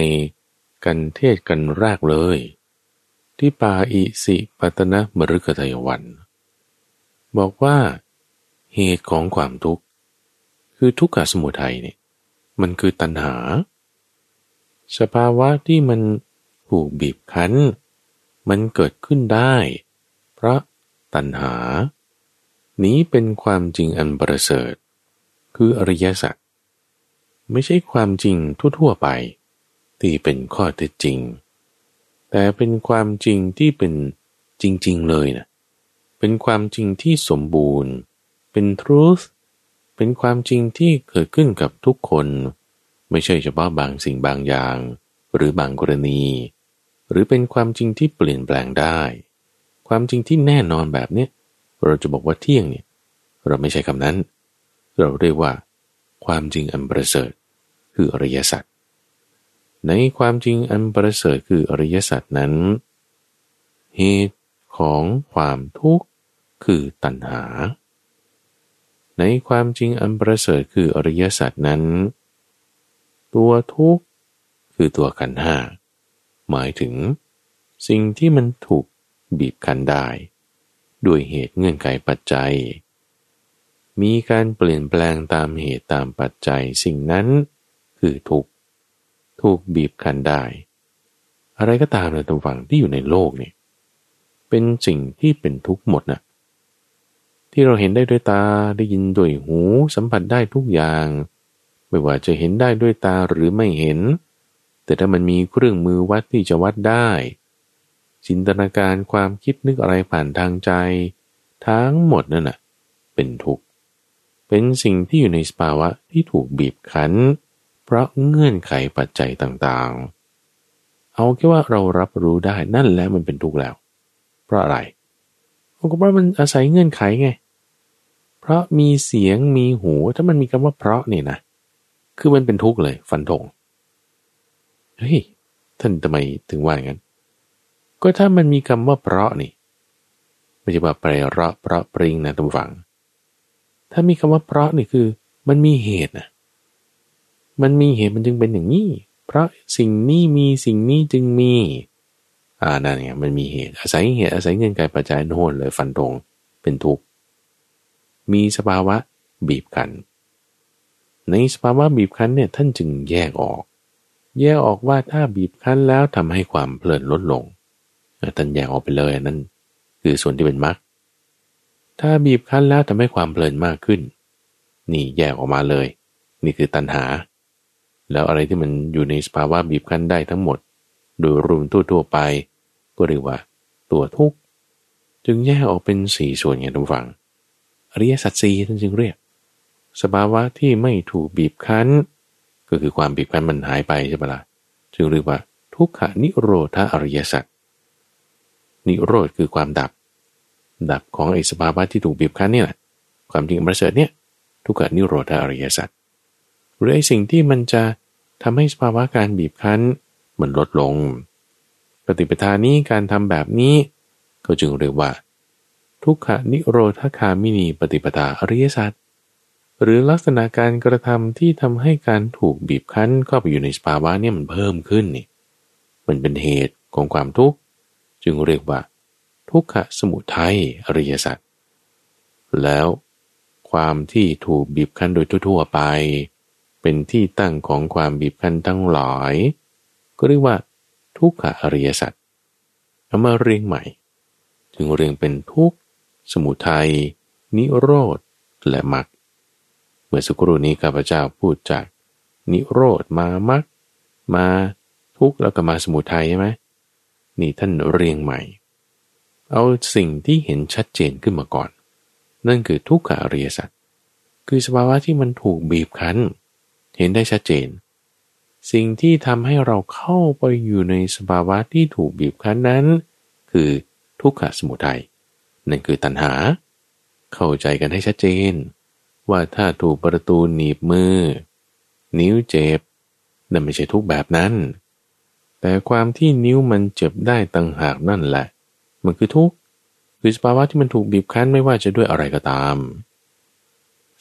กันเทศกันแรกเลย ที่ปาอิสิปัตนะมฤคทายวัน บอกว่าเหตุของความทุกข์ คือทุกขสมุทัยเนี่ยมันคือตัณหา สภาวะที่มันถูกบีบคั้น มันเกิดขึ้นได้ เพราะตัณหา นี้เป็นความจริงอันประเสริฐ คืออริยสัจไม่ใช่ความจริงทั่วๆไป ที่เป็นข้อเท็จจริง แต่เป็นความจริงที่เป็นจริง ๆ เลยนะเป็นความจริงที่สมบูรณ์ เป็น truth เป็นความจริงที่เกิดขึ้นกับทุกคน ไม่ใช่เฉพาะบางสิ่งบางอย่าง หรือบางกรณี หรือเป็นความจริงที่เปลี่ยนแปลงได้ ความจริงที่แน่นอนแบบนี้เราจะบอกว่าเที่ยงเนี่ยเราไม่ใช่คำนั้น เราเรียกว่า ความจริงอันประเสริฐคืออริยสัจในความจริงอันประเสริฐคืออริยสัจนั้นเหตุของความทุกข์คือตัณหา ในความจริงอันประเสริฐคืออริยสัจนั้น ตัวทุกข์คือตัวขันห้าหมายถึง สิ่งที่มันถูกบีบคั้นได้ ด้วยเหตุเงื่อนไขปัจจัย มีการเปลี่ยนแปลงตามเหตุตามปัจจัยสิ่งนั้น คือทุกข์ถูกบีบคั้นได้ อะไรก็ตามในตัวฝังที่อยู่ในโลกเนี่ยเป็นสิ่งที่เป็นทุกข์หมดนะที่เราเห็นได้ด้วยตาได้ยินด้วยหูสัมผัสได้ทุกอย่าง ไม่ว่าจะเห็นได้ด้วยตาหรือไม่เห็น แต่ถ้ามันมีเครื่องมือวัดที่จะวัดได้จินตนาการความคิดนึกอะไรผ่านทางใจ ทั้งหมดนั่นน่ะเป็นทุกข์ เป็นสิ่งที่อยู่ในสภาวะที่ถูกบีบคั้น เพราะเงื่อนไขปัจจัยต่างๆ เอาแค่ว่าเรารับรู้ได้นั่นแหละมันเป็นทุกข์แล้ว เพราะอะไรก็เพราะมันอาศัยเงื่อนไขไง เพราะมีเสียงมีหูถ้ามันมีคำว่าเพราะเนี่ยนะ คือมันเป็นทุกข์เลยฟันธงเฮ้ยท่านทำไมถึงว่าอย่างนั้น ก็ถ้ามันมีคำว่าเพราะนี่ไม่ใช่ว่าไปเราะเพราะปริงนะทุกฝัง ถ้ามีคำว่าเพราะนี่คือ มันมีเหตุนะมันมีเหตุมันจึงเป็นอย่างนี้ เพราะสิ่งนี้มีสิ่งนี้จึงมี อ่านั่นไงมันมีเหตุ อาศัยเหตุ อาศัยเงินไกปัจจัยโน่นเลยฟันตรงเป็นทุกข์มีสภาวะบีบคั้นในสภาวะบีบคั้นเนี่ยท่านจึงแยกออก แยกออกว่าถ้าบีบคั้นแล้วทำให้ความเพลินลดลงท่านแยกออกไปเลยนั่นคือส่วนที่เป็นมรรค ถ้าบีบคั้นแล้วทำให้ความเพลินมากขึ้น นี่แยกออกมาเลย นี่คือตัณหา แล้วอะไรที่มันอยู่ในสภาวะบีบคั้นได้ทั้งหมด โดยรวมทั่วๆไป ก็เรียกว่า ตัวทุกข์ จึงแยกออกเป็นสี่ส่วนอย่างทุกฝังอริยสัจสี่ท่านจึงเรียก สภาวะที่ไม่ถูกบีบคั้น ก็คือความบีบคั้นมันหายไปใช่ปะละ่ะจึงเรียกว่า ทุกขนิโรธาอริยสัจนิโรธคือความดับ ดับของไอ้สภาวะที่ถูกบีบคั้นนี่แหละความจริงประเสริฐเนี่ยทุกขนิโรธาอริยสัจหรือไอ้สิ่งที่มันจะทำให้สภาวะการบีบคั้นมันลดลง ปฏิปทานี้การทำแบบนี้ก็จึงเรียกว่า ทุกขนิโรธคามินีปฏิปทาอริยสัจหรือลักษณะการกระทำที่ทำให้การถูกบีบคั้นเข้าไปอยู่ในสภาวะเนี่ยมันเพิ่มขึ้นนี่มันเป็นเหตุของความทุกข์ จึงเรียกว่า ทุกขสมุทัยอริยสัจแล้วความที่ถูกบีบคั้นโดยทั่วๆไป เป็นที่ตั้งของความบีบคั้นทั้งหลาย ก็เรียกว่า ทุกขอริยสัจเอามาเรียงใหม่ถึงเรียงเป็นทุกสมุทัยนิโรธและมรรคเมื่อสุกรุนี้ข้าพเจ้าพูดจาก นิโรธมามรรคมาทุกแล้วก็มาสมุทัยใช่ไหมนี่ท่านเรียงใหม่ เอาสิ่งที่เห็นชัดเจนขึ้นมาก่อน นั่นคือทุกขอริยสัจคือสภาวะที่มันถูกบีบคั้น เห็นได้ชัดเจน สิ่งที่ทำให้เราเข้าไปอยู่ในสภาวะที่ถูกบีบคั้นนั้น คือทุกขสมุทัยนั่นคือตัณหา เข้าใจกันให้ชัดเจน ว่าถ้าถูกประตูหนีบมือ นิ้วเจ็บนั่นไม่ใช่ทุกแบบนั้น แต่ความที่นิ้วมันเจ็บได้ต่างหากนั่นแหละ มันคือทุกข์คือสภาวะที่มันถูกบีบคั้นไม่ว่าจะด้วยอะไรก็ตาม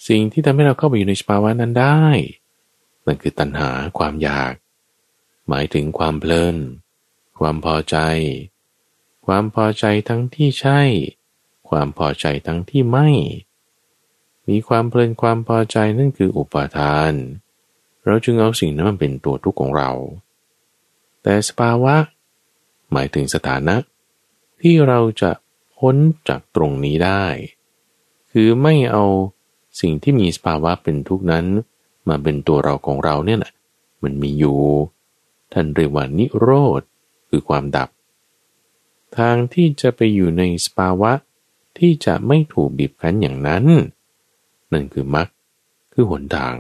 สิ่งที่ทำให้เราเข้าไปอยู่ในสภาวะนั้นได้ นั่นคือตัณหาความอยาก หมายถึงความเพลิน ความพอใจ ความพอใจทั้งที่ใช่ ความพอใจทั้งที่ไม่ มีความเพลินความพอใจนั่นคืออุปาทาน เราจึงเอาสิ่งนั้นมันเป็นตัวทุกข์ของเรา แต่สภาวะ หมายถึงสถานะ ที่เราจะพ้นจากตรงนี้ได้ คือไม่เอาสิ่งที่มีสภาวะเป็นทุกข์นั้น มาเป็นตัวเราของเราเนี่ยแหละมันมีอยู่ ท่านเรียกว่านิโรธคือความดับ ทางที่จะไปอยู่ในสภาวะที่จะไม่ถูกบีบคั้นอย่างนั้น นั่นคือมรรคคือหนทาง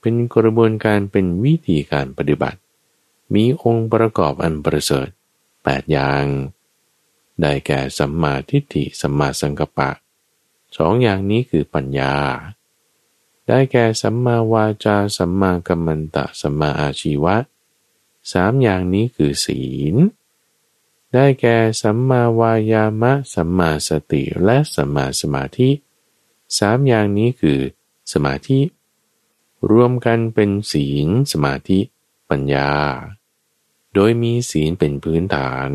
เป็นกระบวนการเป็นวิธีการปฏิบัติ มีองค์ประกอบอันประเสริฐ8อย่าง ได้แก่สัมมาทิฏฐิสัมมาสังกัปปะสองอย่างนี้คือปัญญา ได้แก่สัมมาวาจาสัมมากัมมันตะสัมมาอาชีวะสามอย่างนี้คือศีล ได้แก่สัมมาวายามะสัมมาสติและสัมมาสมาธิสามอย่างนี้คือสมาธิ รวมกันเป็นศีลสมาธิ ปัญญา โดยมีศีลเป็นพื้นฐาน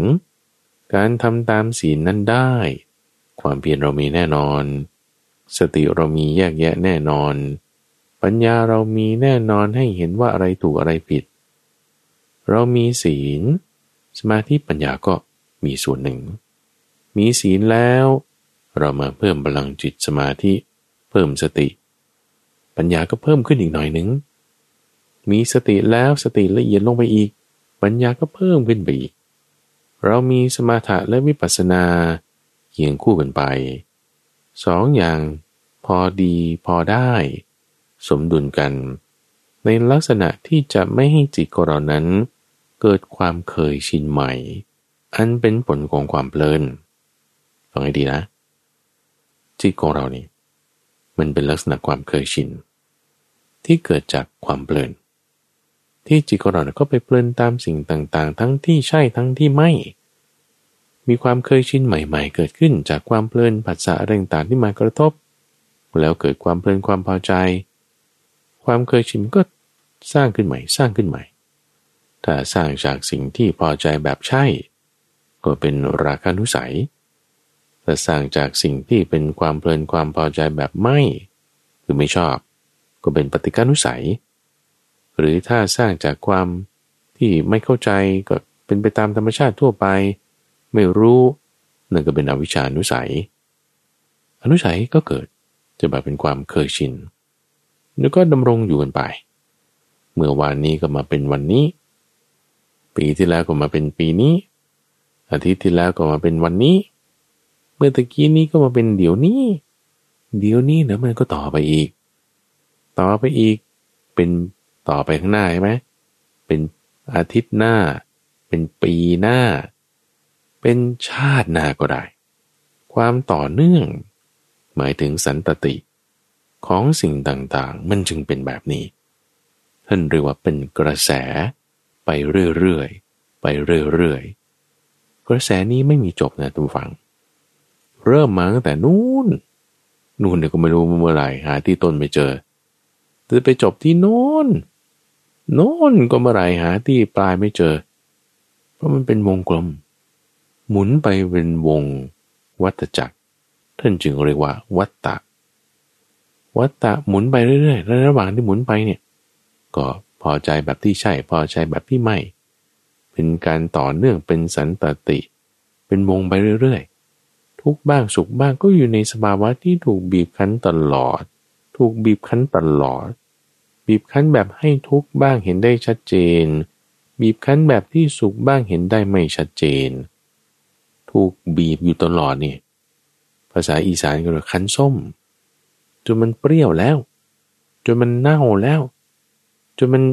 การทำตามศีลนั้นได้ ความเพียรเรามีแน่นอน สติเรามีแยกแยะแน่นอน ปัญญาเรามีแน่นอนให้เห็นว่าอะไรถูกอะไรผิด เรามีศีล สมาธิปัญญาก็มีส่วนหนึ่ง มีศีลแล้ว เรามาเพิ่มพลังจิตสมาธิเพิ่มสติ ปัญญาก็เพิ่มขึ้นอีกหน่อยหนึ่งมีสติแล้วสติละเอียดลงไปอีก ปัญญาก็เพิ่มขึ้นไปอีก เรามีสมาธิและวิปัสสนาเคียงคู่กันไปสองอย่างพอดีพอได้ สมดุลกัน ในลักษณะที่จะไม่ให้จิตของเรานั้น เกิดความเคยชินใหม่ อันเป็นผลของความเพลินฟังให้ดีนะ จิตของเรานี่มันเป็นลักษณะความเคยชิน ที่เกิดจากความเพลิน ที่จิตของเราก็ไปเพลินตามสิ่งต่างๆ ทั้งที่ใช่ทั้งที่ไม่ มีความเคยชินใหม่ ๆ เกิดขึ้นจากความเพลินผัสสะอะไรต่างๆที่มากระทบ แล้วเกิดความเพลินความพอใจ ความเคยชินก็สร้างขึ้นใหม่ สร้างขึ้นใหม่ถ้าสร้างจากสิ่งที่พอใจแบบใช่ ก็เป็นราคานุสัยถ้าสร้างจากสิ่งที่เป็นความเพลินความพอใจแบบไม่ คือไม่ชอบ ก็เป็นปฏิกานุสัย หรือถ้าสร้างจากความที่ไม่เข้าใจก็เป็นไปตามธรรมชาติทั่วไป ไม่รู้นั่นก็เป็นอวิชานุสัย อนุสัยก็เกิดจะแบบเป็นความเคยชิน แล้วก็ดำรงอยู่กันไป เมื่อวานนี้ก็มาเป็นวันนี้ ปีที่แล้วก็มาเป็นปีนี้ อาทิตย์ที่แล้วก็มาเป็นวันนี้ เมื่อตะกี้นี้ก็มาเป็นเดี๋ยวนี้ เดี๋ยวนี้เดี๋ยวมันก็ต่อไปอีก ต่อไปอีกเป็น ต่อไปข้างหน้าใช่ไหมเป็นอาทิตย์หน้า เป็นปีหน้า เป็นชาติหน้าก็ได้ ความต่อเนื่อง หมายถึงสันตติ ของสิ่งต่างๆ มันจึงเป็นแบบนี้ ท่านเรียกว่าเป็นกระแส ไปเรื่อยๆ ไปเรื่อยๆ กระแสนี้ไม่มีจบนะทุกฝัง เริ่มมาตั้งแต่นู้นนู่นเนี่ยก็ไม่รู้เมื่อไหร่หาที่ต้นไม่เจอจะไปจบที่โน้น โน้นก็เมื่อไหร่หาที่ปลายไม่เจอ เพราะมันเป็นวงกลม หมุนไปเป็นวงวัฏจักร ท่านจึงเรียกว่า วัฏตะ วัตตะหมุนไปเรื่อยๆแล้วระหว่างที่หมุนไปเนี่ย ก็พอใจแบบที่ใช่ พอใจแบบที่ไม่ เป็นการต่อเนื่องเป็นสันตติ เป็นวงไปเรื่อยๆ ทุกบ้างสุขบ้างก็อยู่ในสภาวะที่ถูกบีบคั้นตลอด ถูกบีบคั้นตลอด บีบคั้นแบบให้ทุกบ้างเห็นได้ชัดเจน บีบคั้นแบบที่สุขบ้างเห็นได้ไม่ชัดเจน ถูกบีบอยู่ตลอดนี่ภาษาอีสานก็เรียกคั้นส้ม จนมันเปรี้ยวแล้ว จนมันเน่าแล้ว จนมัน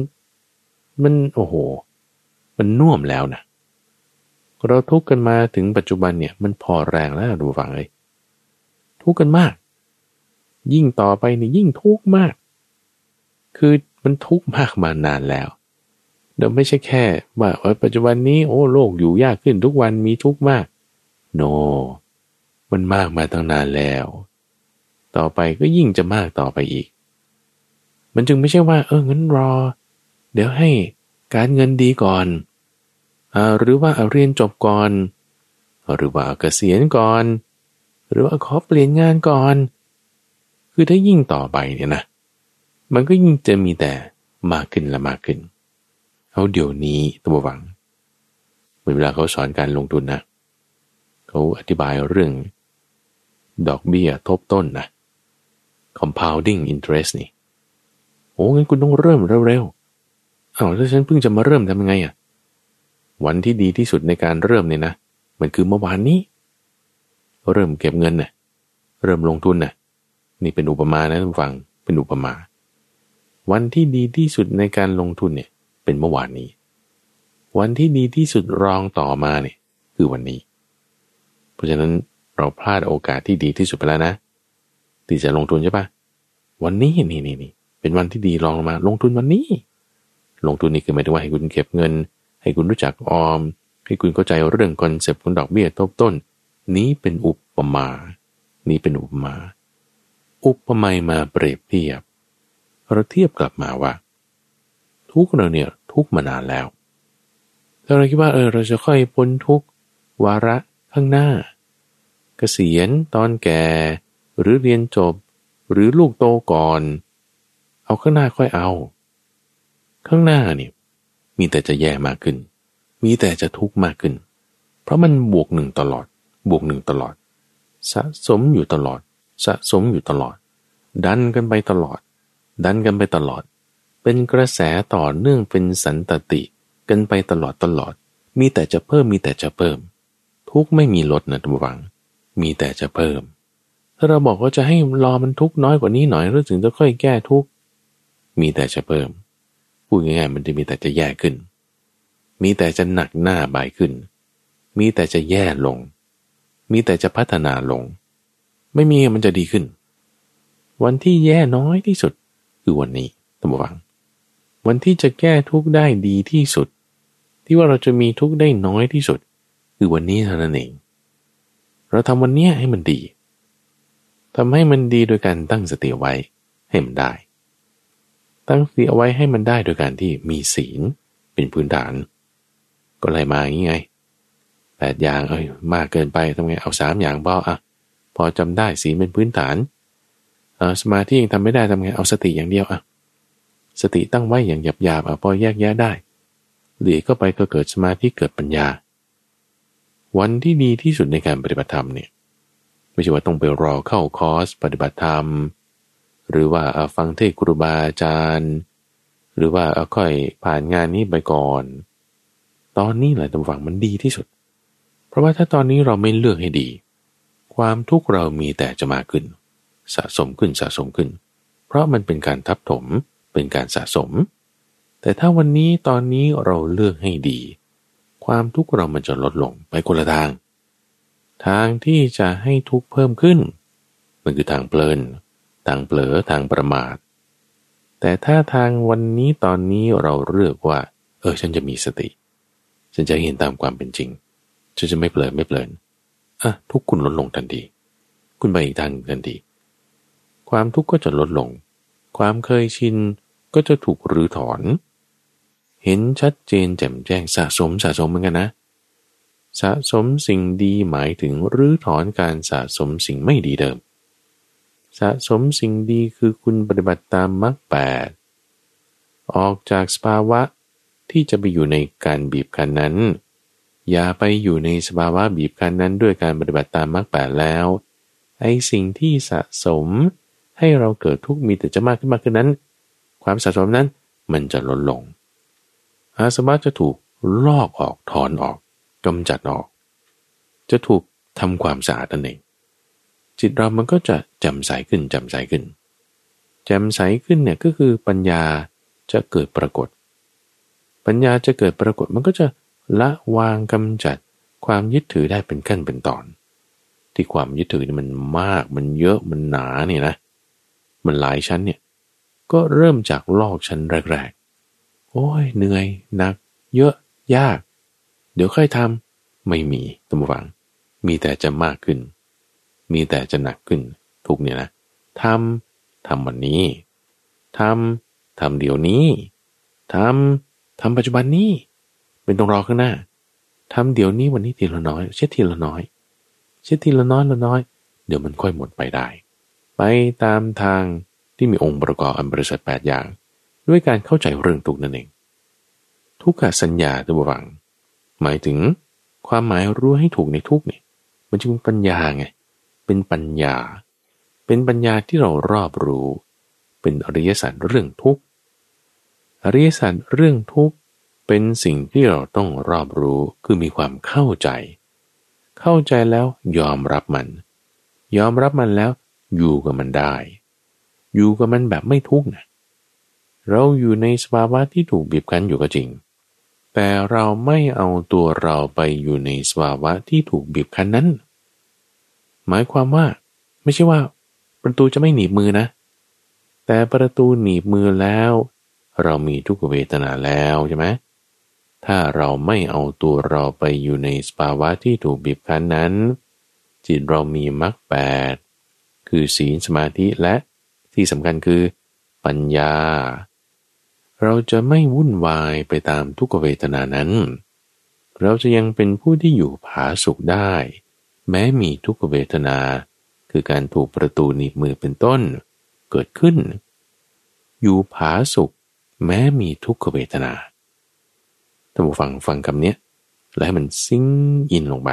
มันโอ้โห มันน่วมแล้วนะเราทุกข์กันมาถึงปัจจุบันเนี่ยมันพอแรงแล้วดูฟังเลยทุกข์กันมาก ยิ่งต่อไปนี่ยิ่งทุกข์มาก คือมันทุกข์มากมานานแล้วเราไม่ใช่แค่ว่าปัจจุบันนี้โอ้โลกอยู่ยากขึ้นทุกวันมีทุกข์มาก โนมันมากมาตั้งนานแล้ว ต่อไปก็ยิ่งจะมากต่อไปอีก มันจึงไม่ใช่ว่า เอองั้นรอ เดี๋ยวให้การเงินดีก่อนอหรือว่าเรียนจบก่อน หรือว่าเกษียณก่อน หรือว่าขอเปลี่ยนงานก่อน คือถ้ายิ่งต่อไปเนี่ยนะ มันก็ยิ่งจะมีแต่มากขึ้นและมากขึ้นเอาเดี๋ยวนี้ตัวหวังเวลาเขาสอนการลงทุนนะเขาอธิบายเรื่อง ดอกเบี้ยทบต้นนะ compounding interest นี่โอ้งั้นคุณต้องเริ่มเร็วๆอ้าวแล้วฉันเพิ่งจะมาเริ่มทำยังไงอะ่ะวันที่ดีที่สุดในการเริ่มเนี่ยนะมันคือเมื่อวานนี้ เริ่มเก็บเงินนะ่ะเริ่มลงทุนนะ่ะนี่เป็นอุปมานะท่านฟังเป็นอุปมา วันที่ดีที่สุดในการลงทุนเนี่ยเป็นเมื่อวานนี้ วันที่ดีที่สุดรองต่อมาเนี่ยคือวันนี้ เพราะฉะนั้นเราพลาดโอกาสที่ดีที่สุดไปแล้วนะที่จะลงทุนใช่ปะวันนี้นี่นี่นี่เป็นวันที่ดีรองมา ลงทุนวันนี้ ลงทุนนี่คือหมายถึงว่าให้คุณเก็บเงิน ให้คุณรู้จักออม ให้คุณเข้าใจเรื่อง concept ของดอกเบี้ยทบต้น นี้เป็นอุปมา นี้เป็นอุปมา อุปมามาเปรียบเทียบ เราเทียบกลับมาว่า ทุกเราเนี่ยทุกมานานแล้วถ้าเราคิดว่าเออเราจะค่อยพ้นทุกวาระข้างหน้า เกษียณตอนแก่ หรือเรียนจบ หรือลูกโตก่อน เอาข้างหน้าค่อยเอา ข้างหน้าเนี่ยมีแต่จะแย่มากขึ้น มีแต่จะทุกข์มากขึ้น เพราะมันบวกหนึ่งตลอด บวกหนึ่งตลอด สะสมอยู่ตลอด สะสมอยู่ตลอด ดันกันไปตลอด ดันกันไปตลอด เป็นกระแสต่อเนื่องเป็นสันตติกันไปตลอดตลอด มีแต่จะเพิ่มมีแต่จะเพิ่ม ทุกไม่มีลดนะทุกฝัง มีแต่จะเพิ่ม ถ้าเราบอกว่าจะให้รอมันทุกน้อยกว่านี้หน่อยแล้วถึงจะค่อยแก้ทุกมีแต่จะเพิ่มพูดง่ายๆมันจะมีแต่จะแย่ขึ้น มีแต่จะหนักหน้าบายขึ้น มีแต่จะแย่ลง มีแต่จะพัฒนาลง ไม่มีมันจะดีขึ้น วันที่แย่น้อยที่สุด คือวันนี้ตั้มวัง วันที่จะแก้ทุกข์ได้ดีที่สุด ที่ว่าเราจะมีทุกข์ได้น้อยที่สุด คือวันนี้เท่านั้นเอง เราทำวันนี้ให้มันดีทำให้มันดีโดยการตั้งสติไว้ให้มันได้ ตั้งสติเอาไว้ให้มันได้โดยการที่มีศีลเป็นพื้นฐาน ก็ไล่มาอย่างไงแปดอย่างเอ้ยมากเกินไปทำไงเอาสามอย่างพออะพอจำได้ศีลเป็นพื้นฐาน สมาธิยังทำไม่ได้ทำไงเอาสติอย่างเดียวอะสติตั้งไว้อย่างหยาบๆพอแยกแยะได้เหลีเข้าไปก็เกิดสมาธิเกิดปัญญา วันที่ดีที่สุดในการปฏิบัติธรรมเนี่ยไม่ใช่ว่าต้องไปรอเข้าคอร์สปฏิบัติธรรม หรือว่าฟังเทศครูบาอาจารย์ หรือว่าค่อยผ่านงานนี้ไปก่อน ตอนนี้แหละตำฝังมันดีที่สุด เพราะว่าถ้าตอนนี้เราไม่เลือกให้ดี ความทุกข์เรามีแต่จะมาขึ้น สะสมขึ้นสะสมขึ้น เพราะมันเป็นการทับถมเป็นการสะสม แต่ถ้าวันนี้ตอนนี้เราเลือกให้ดี ความทุกข์เรามันจะลดลงไปคนละทาง ทางที่จะให้ทุกข์เพิ่มขึ้น มันคือทางเพลิน ทางเผลอทางประมาท แต่ถ้าทางวันนี้ตอนนี้เราเลือกว่า เออฉันจะมีสติ ฉันจะเห็นตามความเป็นจริง ฉันจะไม่เผลอไม่เปลินอะทุกคุณลดลงทันทีคุณไปอีกทางทันที ความทุกข์ก็จะลดลง ความเคยชินก็จะถูกรื้อถอน เห็นชัดเจนแจ่มแจ้งสะสมสะสมเหมือนกันนะ สะสมสิ่งดีหมายถึงรื้อถอนการสะสมสิ่งไม่ดีเดิม สะสมสิ่งดีคือคุณปฏิบัติตามมรรคแปดออกจากสภาวะที่จะไปอยู่ในการบีบคั้นนั้น อย่าไปอยู่ในสภาวะบีบคั้นนั้นด้วยการปฏิบัติตามมรรคแปดแล้ว ไอ้สิ่งที่สะสม ให้เราเกิดทุกข์มีแต่จะมากขึ้นมากขึ้นนั้น ความสะสมนั้นมันจะลดลง อาสวะจะถูกลอกออกถอนออกกำจัดออก จะถูกทำความสะอาดนั่นเองจิตเรามันก็จะแจ่มใสขึ้นแจ่มใสขึ้นแจ่มใสขึ้นเนี่ยก็คือปัญญาจะเกิดปรากฏ ปัญญาจะเกิดปรากฏมันก็จะละวางกำจัดความยึดถือได้เป็นขั้นเป็นตอน ที่ความยึดถือนี่มันมากมันเยอะมันหนาเนี่ยนะ มันหลายชั้นเนี่ย ก็เริ่มจากลอกชั้นแรกๆ โอ้ยเหนื่อยหนัก เยอะยาก เดี๋ยวค่อยทำไม่มีตัมฟัง มีแต่จะมากขึ้น มีแต่จะหนักขึ้น ทุกเนี่ยนะทำทำวันนี้ทำทำเดี๋ยวนี้ทำทำปัจจุบันนี้ เป็นต้องรอข้างหน้าทำเดี๋ยวนี้วันนี้ทีละน้อย เช็ดทีละน้อย เช็ดทีละน้อยละน้อย เดี๋ยวมันค่อยหมดไปได้ ไปตามทางที่มีองค์ประกอบอันบริสุทธิ์แปดอย่าง ด้วยการเข้าใจเรื่องทุกนั่นเอง ทุกขสัญญาตัววัง หมายถึงความหมายรู้ให้ถูกในทุกเนี่ยมันจึงปัญญาไง เป็นปัญญา เป็นปัญญาที่เรารอบรู้ เป็นอริยสัจเรื่องทุกอริยสัจเรื่องทุกเป็นสิ่งที่เราต้องรอบรู้คือมีความเข้าใจ เข้าใจแล้วยอมรับมัน ยอมรับมันแล้ว อยู่กับมันได้ อยู่กับมันแบบไม่ทุกข์นะเราอยู่ในสภาวะที่ถูกบีบคั้นอยู่ก็จริง แต่เราไม่เอาตัวเราไปอยู่ในสภาวะที่ถูกบีบคั้นนั้น หมายความว่า ไม่ใช่ว่า ประตูจะไม่หนีบมือนะ แต่ประตูหนีบมือแล้ว เรามีทุกเวทนาแล้วใช่ไหมถ้าเราไม่เอาตัวเราไปอยู่ในสภาวะที่ถูกบีบคั้นนั้น จิตเรามีมรรคแปด คือศีลสมาธิและที่สำคัญคือ ปัญญา เราจะไม่วุ่นวายไปตามทุกเวทนานั้น เราจะยังเป็นผู้ที่อยู่ผาสุขได้ แม้มีทุกเวทนา คือการถูกประตูหนีบมือเป็นต้น เกิดขึ้น อยู่ผาสุข แม้มีทุกขเวทนาท่านผู้ฟังฟังคำนี้แล้วให้มันซิงอินลงไป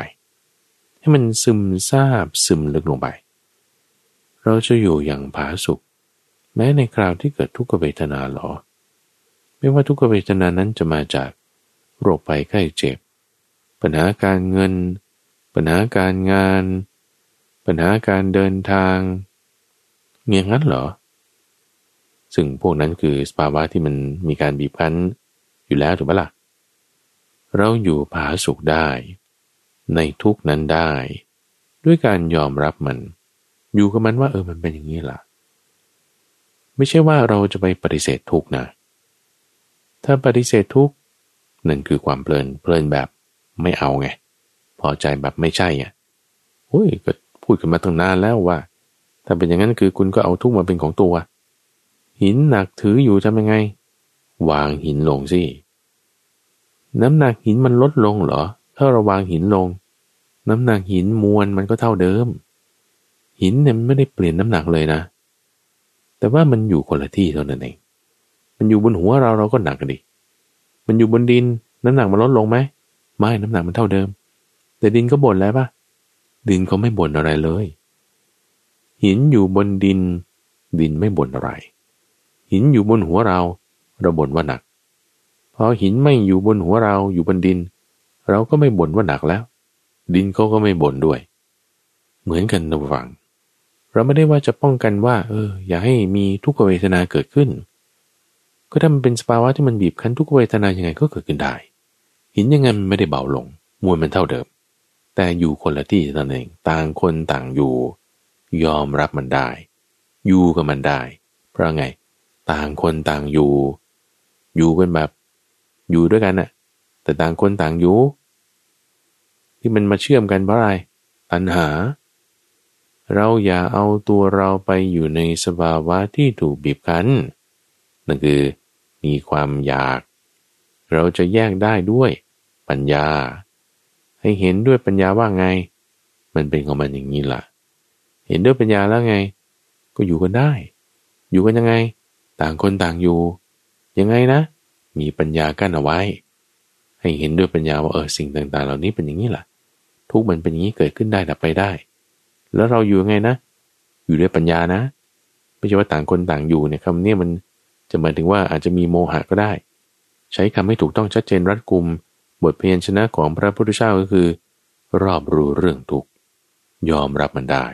ให้มันซึมซาบซึมลึกลงไป เราจะอยู่อย่างผาสุขแม้ในคราวที่เกิดทุกขเวทนาหรอ ไม่ว่าทุกขเวทนานั้นจะมาจากโรคภัยไข้เจ็บ ปัญหาการเงิน ปัญหาการงาน ปัญหาการเดินทางเงี้ยงั้นเหรอ ซึ่งพวกนั้นคือสภาวะที่มันมีการบีบคั้นอยู่แล้วถูกไหมล่ะ เราอยู่ผาสุขได้ ในทุกนั้นได้ ด้วยการยอมรับมัน อยู่กับมันว่าเออมันเป็นอย่างนี้ล่ะ ไม่ใช่ว่าเราจะไปปฏิเสธทุกนะ ถ้าปฏิเสธทุกนั่นคือความเพลินเพลินแบบไม่เอาไง พอใจแบบไม่ใช่อะโอ้ยก็พูดกันมาตั้งนานแล้วว่า ถ้าเป็นอย่างนั้นคือคุณก็เอาทุกมาเป็นของตัว หินหนักถืออยู่ทำยังไง วางหินลงสิน้ำหนักหินมันลดลงเหรอ ถ้าเราวางหินลง น้ำหนักหินมวลมันก็เท่าเดิม หินเนี่ยมันไม่ได้เปลี่ยนน้ำหนักเลยนะ แต่ว่ามันอยู่คนละที่เท่านั้นเอง มันอยู่บนหัวเราเราก็หนักดิ มันอยู่บนดินน้ำหนักมันลดลงไหม ไม่น้ำหนักมันเท่าเดิม แต่ดินก็บ่นแล้วปะดินเขาไม่บ่นอะไรเลย หินอยู่บนดิน ดินไม่บ่นอะไร หินอยู่บนหัวเรา เราบ่นว่าหนัก พอหินไม่อยู่บนหัวเราอยู่บนดิน เราก็ไม่บ่นว่าหนักแล้ว ดินเขาก็ไม่บ่นด้วย เหมือนกันนะฟัง เราไม่ได้ว่าจะป้องกันว่า เออ อย่าให้มีทุกขเวทนาเกิดขึ้น ก็ถ้ามันเป็นสภาวะที่มันบีบคั้นทุกขเวทนายังไงก็เกิดขึ้นได้ หินยังไงมันไม่ได้เบาลง มวลมันเท่าเดิม แต่อยู่คนละที่นั่นเองต่างคนต่างอยู่ ยอมรับมันได้ อยู่กับมันได้ เพราะไง ต่างคนต่างอยู่ อยู่กันแบบ อยู่ด้วยกันน่ะ แต่ต่างคนต่างอยู่ ที่มันมาเชื่อมกันเพราะอะไรตัณหา เราอย่าเอาตัวเราไปอยู่ในสภาวะที่ถูกบีบคั้นนั่นคือมีความอยาก เราจะแยกได้ด้วยปัญญา ให้เห็นด้วยปัญญาว่าไง มันเป็นของมันอย่างนี้ล่ะ เห็นด้วยปัญญาแล้วไง ก็อยู่กันได้ อยู่กันยังไง ต่างคนต่างอยู่ ยังไงนะ มีปัญญากั้นเอาไว้ ให้เห็นด้วยปัญญาว่าเออสิ่งต่างๆ เหล่านี้เป็นอย่างนี้แหละทุกมันเป็นอย่างนี้เกิดขึ้นได้ดับไปได้ แล้วเราอยู่ไงนะ อยู่ด้วยปัญญานะ ไม่ใช่ว่าต่างคนต่างอยู่เนี่ยคำนี้มันจะหมายถึงว่าอาจจะมีโมหะก็ได้ ใช้คำให้ถูกต้องชัดเจนรัดกุม บทเพียรชนะของพระพุทธเจ้าก็คือ รอบรู้เรื่องทุกยอมรับมันได้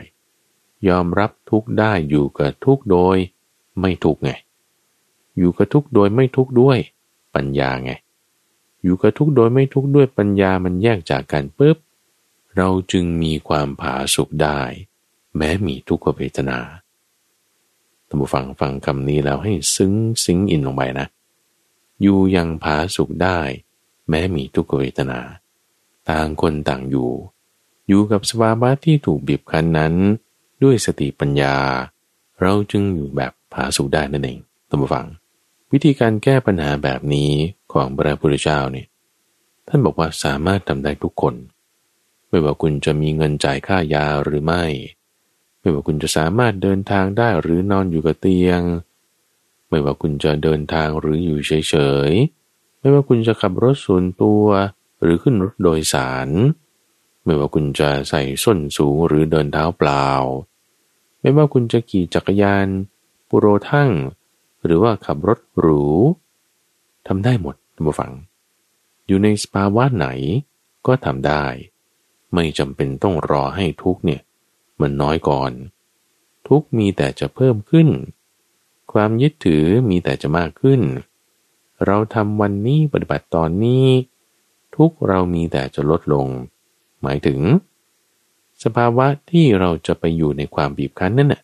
ยอมรับทุกได้อยู่กับทุกโดย ไม่ทุกไง อยู่กับทุกโดยไม่ทุกด้วยปัญญาไง อยู่กับทุกโดยไม่ทุกด้วยปัญญามันแยกจากกันปุ๊บ เราจึงมีความผาสุกได้ แม้มีทุกขเวทนาท่านผู้ฟังฟังคำนี้แล้วให้ซึ้งซึ้งอินลงไปนะ อยู่ยังผาสุขได้ แม้มีทุกขเวทนา ต่างคนต่างอยู่ อยู่กับสภาวะที่ถูกบีบคั้นนั้น ด้วยสติปัญญา เราจึงอยู่แบบผาสุขได้นั่นเองท่านผู้ฟัง วิธีการแก้ปัญหาแบบนี้ของพระพุทธเจ้าเนี่ยท่านบอกว่าสามารถทำได้ทุกคน ไม่ว่าคุณจะมีเงินจ่ายค่ายาหรือไม่ ไม่ว่าคุณจะสามารถเดินทางได้หรือนอนอยู่กับเตียง ไม่ว่าคุณจะเดินทางหรืออยู่เฉยๆ ไม่ว่าคุณจะขับรถส่วนตัว หรือขึ้นรถโดยสาร ไม่ว่าคุณจะใส่ส้นสูงหรือเดินเท้าเปล่า ไม่ว่าคุณจะขี่จักรยาน ปุโรทั่ง หรือว่าขับรถหรูทำได้หมดท่านผู้ฟัง อยู่ในสภาวะไหนก็ทำได้ ไม่จำเป็นต้องรอให้ทุกเนี่ย มันน้อยก่อน ทุกมีแต่จะเพิ่มขึ้น ความยึดถือมีแต่จะมากขึ้น เราทำวันนี้ปฏิบัติตอนนี้ ทุกเรามีแต่จะลดลง หมายถึง สภาวะที่เราจะไปอยู่ในความบีบคั้นนั่นน่ะ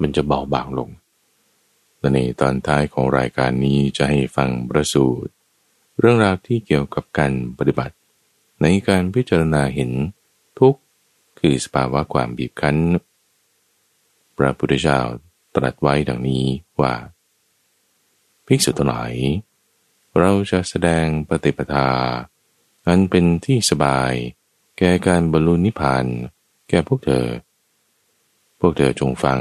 มันจะเบาบางลงและในตอนท้ายของรายการนี้จะให้ฟังประสูตร เรื่องราวที่เกี่ยวกับการปฏิบัติ ในการพิจารณาเห็น ทุกข์คือสภาวะความบีบคั้น พระพุทธเจ้าตรัสไว้ดังนี้ว่า ภิกษุทั้งหลาย เราจะแสดงปฏิปทา อันเป็นที่สบาย แก่การบรรลุนิพพานแก่พวกเธอ พวกเธอจงฟัง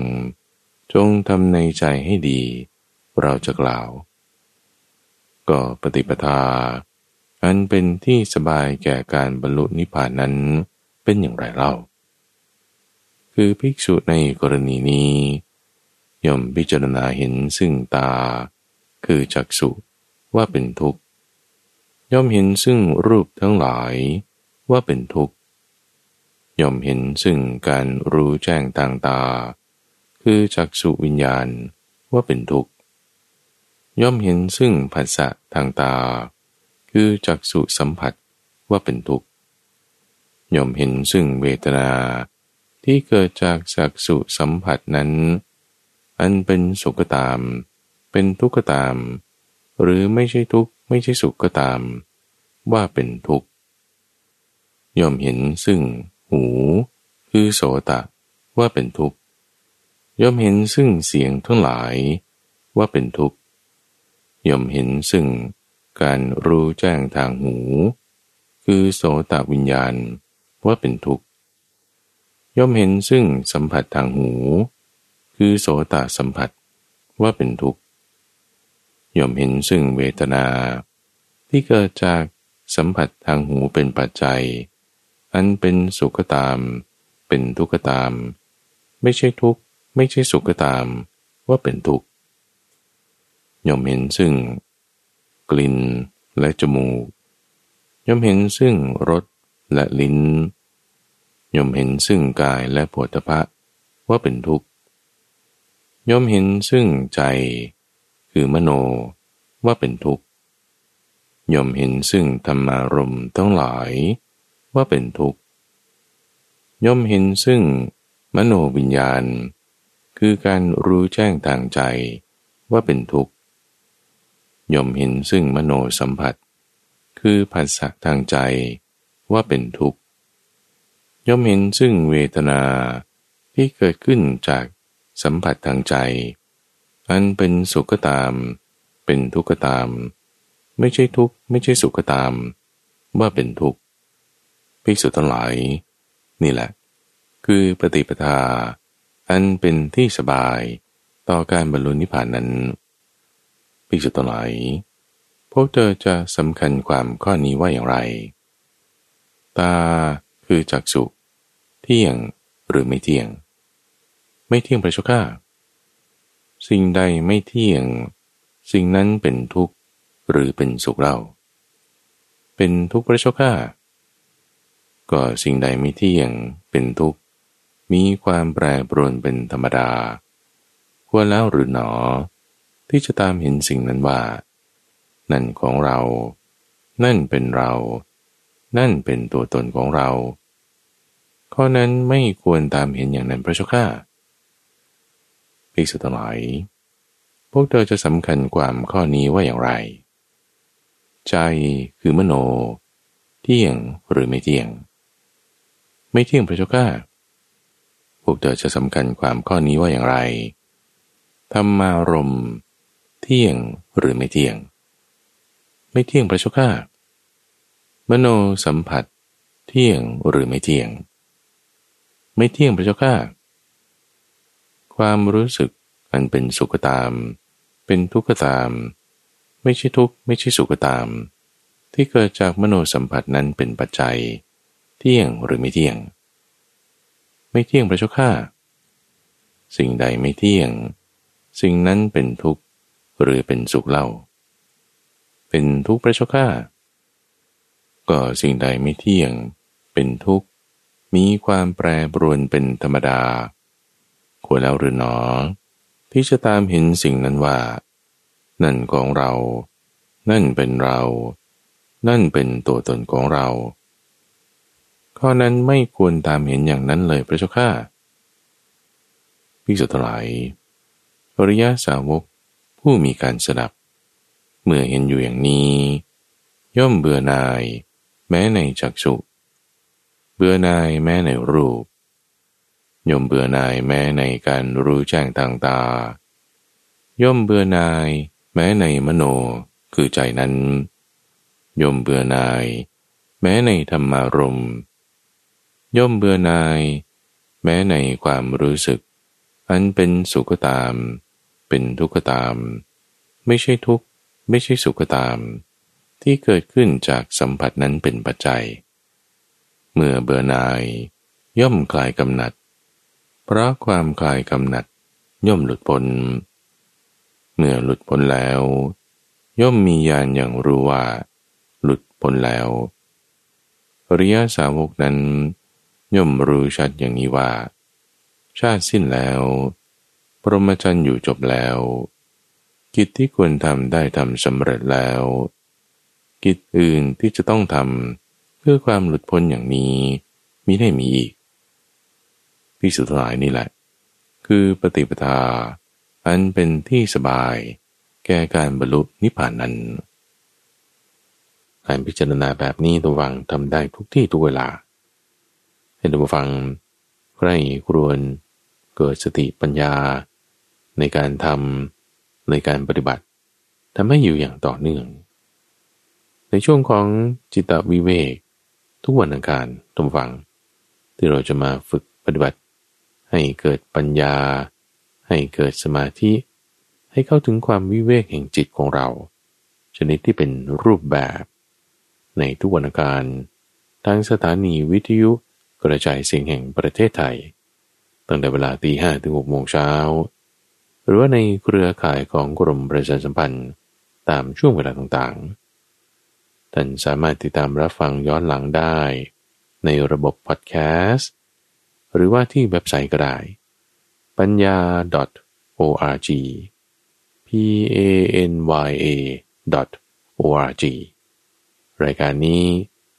จงทำในใจให้ดี เราจะกล่าว ก็ปฏิปทา อันเป็นที่สบายแก่การบรรลุนิพพานนั้น เป็นอย่างไรเล่า คือภิกษุในกรณีนี้ ย่อมพิจารณาเห็นซึ่งตา คือจักสุว่าเป็นทุกข์ ย่อมเห็นซึ่งรูปทั้งหลายว่าเป็นทุกข์ ย่อมเห็นซึ่งการรู้แจ้งต่างตา คือจักสุวิญญาณว่าเป็นทุกข์ ย่อมเห็นซึ่งผัสสะทางตา คือจักสุสัมผัสว่าเป็นทุกข์ ย่อมเห็นซึ่งเวทนา ที่เกิดจากจักสุสัมผัสนั้น อันเป็นสุขตาม เป็นทุกข์ตาม หรือไม่ใช่ทุกข์ไม่ใช่สุขก็ตาม ว่าเป็นทุกข์ย่อมเห็นซึ่งหู คือโสตะว่าเป็นทุกข์ย่อมเห็นซึ่งเสียงทั้งหลายว่าเป็นทุกข์ย่อมเห็นซึ่งการรู้แจ้งทางหู คือโสตวิญญาณ ว่าเป็นทุกข์ย่อมเห็นซึ่งสัมผัสทางหู คือโสตสัมผัสว่าเป็นทุกข์ย่อมเห็นซึ่งเวทนา ที่เกิดจากสัมผัสทางหูเป็นปัจจัย อันเป็นสุขตาม เป็นทุกขตาม ไม่ใช่ทุกข์ไม่ใช่สุขตามว่าเป็นทุกข์ย่อมเห็นซึ่ง กลิ่นและจมูก ย่อมเห็นซึ่งรส และลิ้นย่อมเห็นซึ่งกายและโผฏฐะว่าเป็นทุกข์ย่อมเห็นซึ่งใจ คือมโนว่าเป็นทุกข์ย่อมเห็นซึ่งธรรมารมทั้งหลายว่าเป็นทุกข์ย่อมเห็นซึ่งมโนวิญญาณ คือการรู้แจ้งทางใจว่าเป็นทุกข์ย่อมเห็นซึ่งมโนสัมผัส คือผัสสะทางใจ ว่าเป็นทุกข์ย่อมเห็นซึ่งเวทนาที่เกิดขึ้นจากสัมผัสทางใจ อันเป็นสุขตาม เป็นทุกข์ก็ตาม ไม่ใช่ทุกข์ไม่ใช่สุขตาม ว่าเป็นทุกข์ภิกษุทั้งหลาย นี่แหละ คือปฏิปทา อันเป็นที่สบายต่อการบรรลุนิพพานนั้นภิกษุทั้งหลายพวกเธอจะสำคัญความข้อนี้ว่าอย่างไร ตาคือจักสุเที่ยงหรือไม่เที่ยง ไม่เที่ยงพระชก้าสิ่งใดไม่เที่ยง สิ่งนั้นเป็นทุกข์หรือเป็นสุขเล่าเป็นทุกข์พระชก้าก็สิ่งใดไม่เที่ยงเป็นทุกข์มีความแปรปรวนเป็นธรรมดาควรแล้วหรือหนอ ที่จะตามเห็นสิ่งนั้นว่า นั่นของเรา นั่นเป็นเรา นั่นเป็นตัวตนของเรา ข้อนั้นไม่ควรตามเห็นอย่างนั้นพระเจ้าข้าภิกษุทั้งหลาย พวกเธอจะสำคัญความข้อนี้ว่าอย่างไร ใจคือมโน เที่ยงหรือไม่เที่ยง ไม่เที่ยงพระเจ้าข้าพวกเธอจะสำคัญความข้อนี้ว่าอย่างไร ธรรมารมเที่ยงหรือไม่เที่ยง ไม่เที่ยงพระเจ้าข้า มโนสัมผัส เที่ยงหรือไม่เที่ยง ไม่เที่ยงพระเจ้าข้าความรู้สึกอันเป็นสุขตาม เป็นทุกขตาม ไม่ใช่ทุกข์ไม่ใช่สุขตาม ที่เกิดจากมโนสัมผัสนั้นเป็นปัจจัย เที่ยงหรือไม่เที่ยง ไม่เที่ยงพระเจ้าข้าสิ่งใดไม่เที่ยง สิ่งนั้นเป็นทุกข์หรือเป็นสุขเล่า เป็นทุกข์พระเจ้าข้า ก็สิ่งใดไม่เที่ยง เป็นทุกข์ มีความแปรปรวนเป็นธรรมดา ควรแล้วหรือหนอ ที่จะตามเห็นสิ่งนั้นว่า นั่นของเรา นั่นเป็นเรา นั่นเป็นตัวตนของเรา ข้อนั้นไม่ควรตามเห็นอย่างนั้นเลยพระเจ้าข้าพิสุทธิ์หลายปริยาสาวกผู้มีการสดับ เมื่อเห็นอยู่อย่างนี้ ย่อมเบื่อนาย แม้ในจักสุเบื่อนายแม้ในรูปย่อมเบื่อนายแม้ในการรู้แจ้งทางตา ย่อมเบื่อนายแม้ในมโนคือใจนั้น ย่อมเบื่อนาย แม้ในธรรมารมย่อมเบื่อนาย แม้ในความรู้สึก อันเป็นสุขตาม เป็นทุกขตาม ไม่ใช่ทุกข์ไม่ใช่สุขตาม ที่เกิดขึ้นจากสัมผัสนั้นเป็นปัจจัย เมื่อเบื่อนาย ย่อมคลายกำหนัด เพราะความคลายกำหนัด ย่อมหลุดพ้น เมื่อหลุดพ้นแล้ว ย่อมมีญาณอย่างรู้ว่า หลุดพ้นแล้วอริยสาวกนั้น ย่อมรู้ชัดอย่างนี้ว่า ชาติสิ้นแล้วปรมจันอยู่จบแล้ว กิจที่ควรทำได้ทำสำเร็จแล้ว กิจอื่นที่จะต้องทำเพื่อความหลุดพ้นอย่างนี้มิได้มีอีกที่สุดท้ายนี่แหละ คือปฏิปทา อันเป็นที่สบาย แก่การบรรลุนิพพานนั้นการพิจารณาแบบนี้ตัววังทำได้ทุกที่ทุกเวลา ให้ตัวฟังใครครวนเกิดสติปัญญา ในการทำในการปฏิบัติทำให้อยู่อย่างต่อเนื่อง ในช่วงของจิตวิเวก ทุกวันอังคารทุกฝัง ที่เราจะมาฝึกปฏิบัติ ให้เกิดปัญญา ให้เกิดสมาธิ ให้เข้าถึงความวิเวกแห่งจิตของเรา ชนิดที่เป็นรูปแบบ ในทุกวันอังคารทางสถานีวิทยุกระจายเสียงแห่งประเทศไทย ตั้งแต่เวลาตีห้ถึงหกโมงเช้า หรือว่าในเครือข่ายของกรมประชาสัมพันธ์ตามช่วงเวลาต่างๆ ท่านสามารถติดตามรับฟังย้อนหลังได้ ในระบบพอดแคสต์ หรือว่าที่เว็บไซต์ก็ได้ปัญญา .org p a n y a .org รายการนี้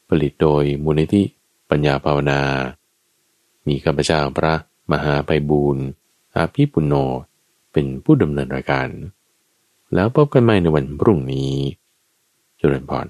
ผลิตโดยมูลนิธิปัญญาภาวนา มีข้าพเจ้าพระมหาไพบูรณ์อาภีปุณโญเป็นผู้ดำเนินรายการ แล้วพบกันใหม่ในวันพรุ่งนี้ เจริญพร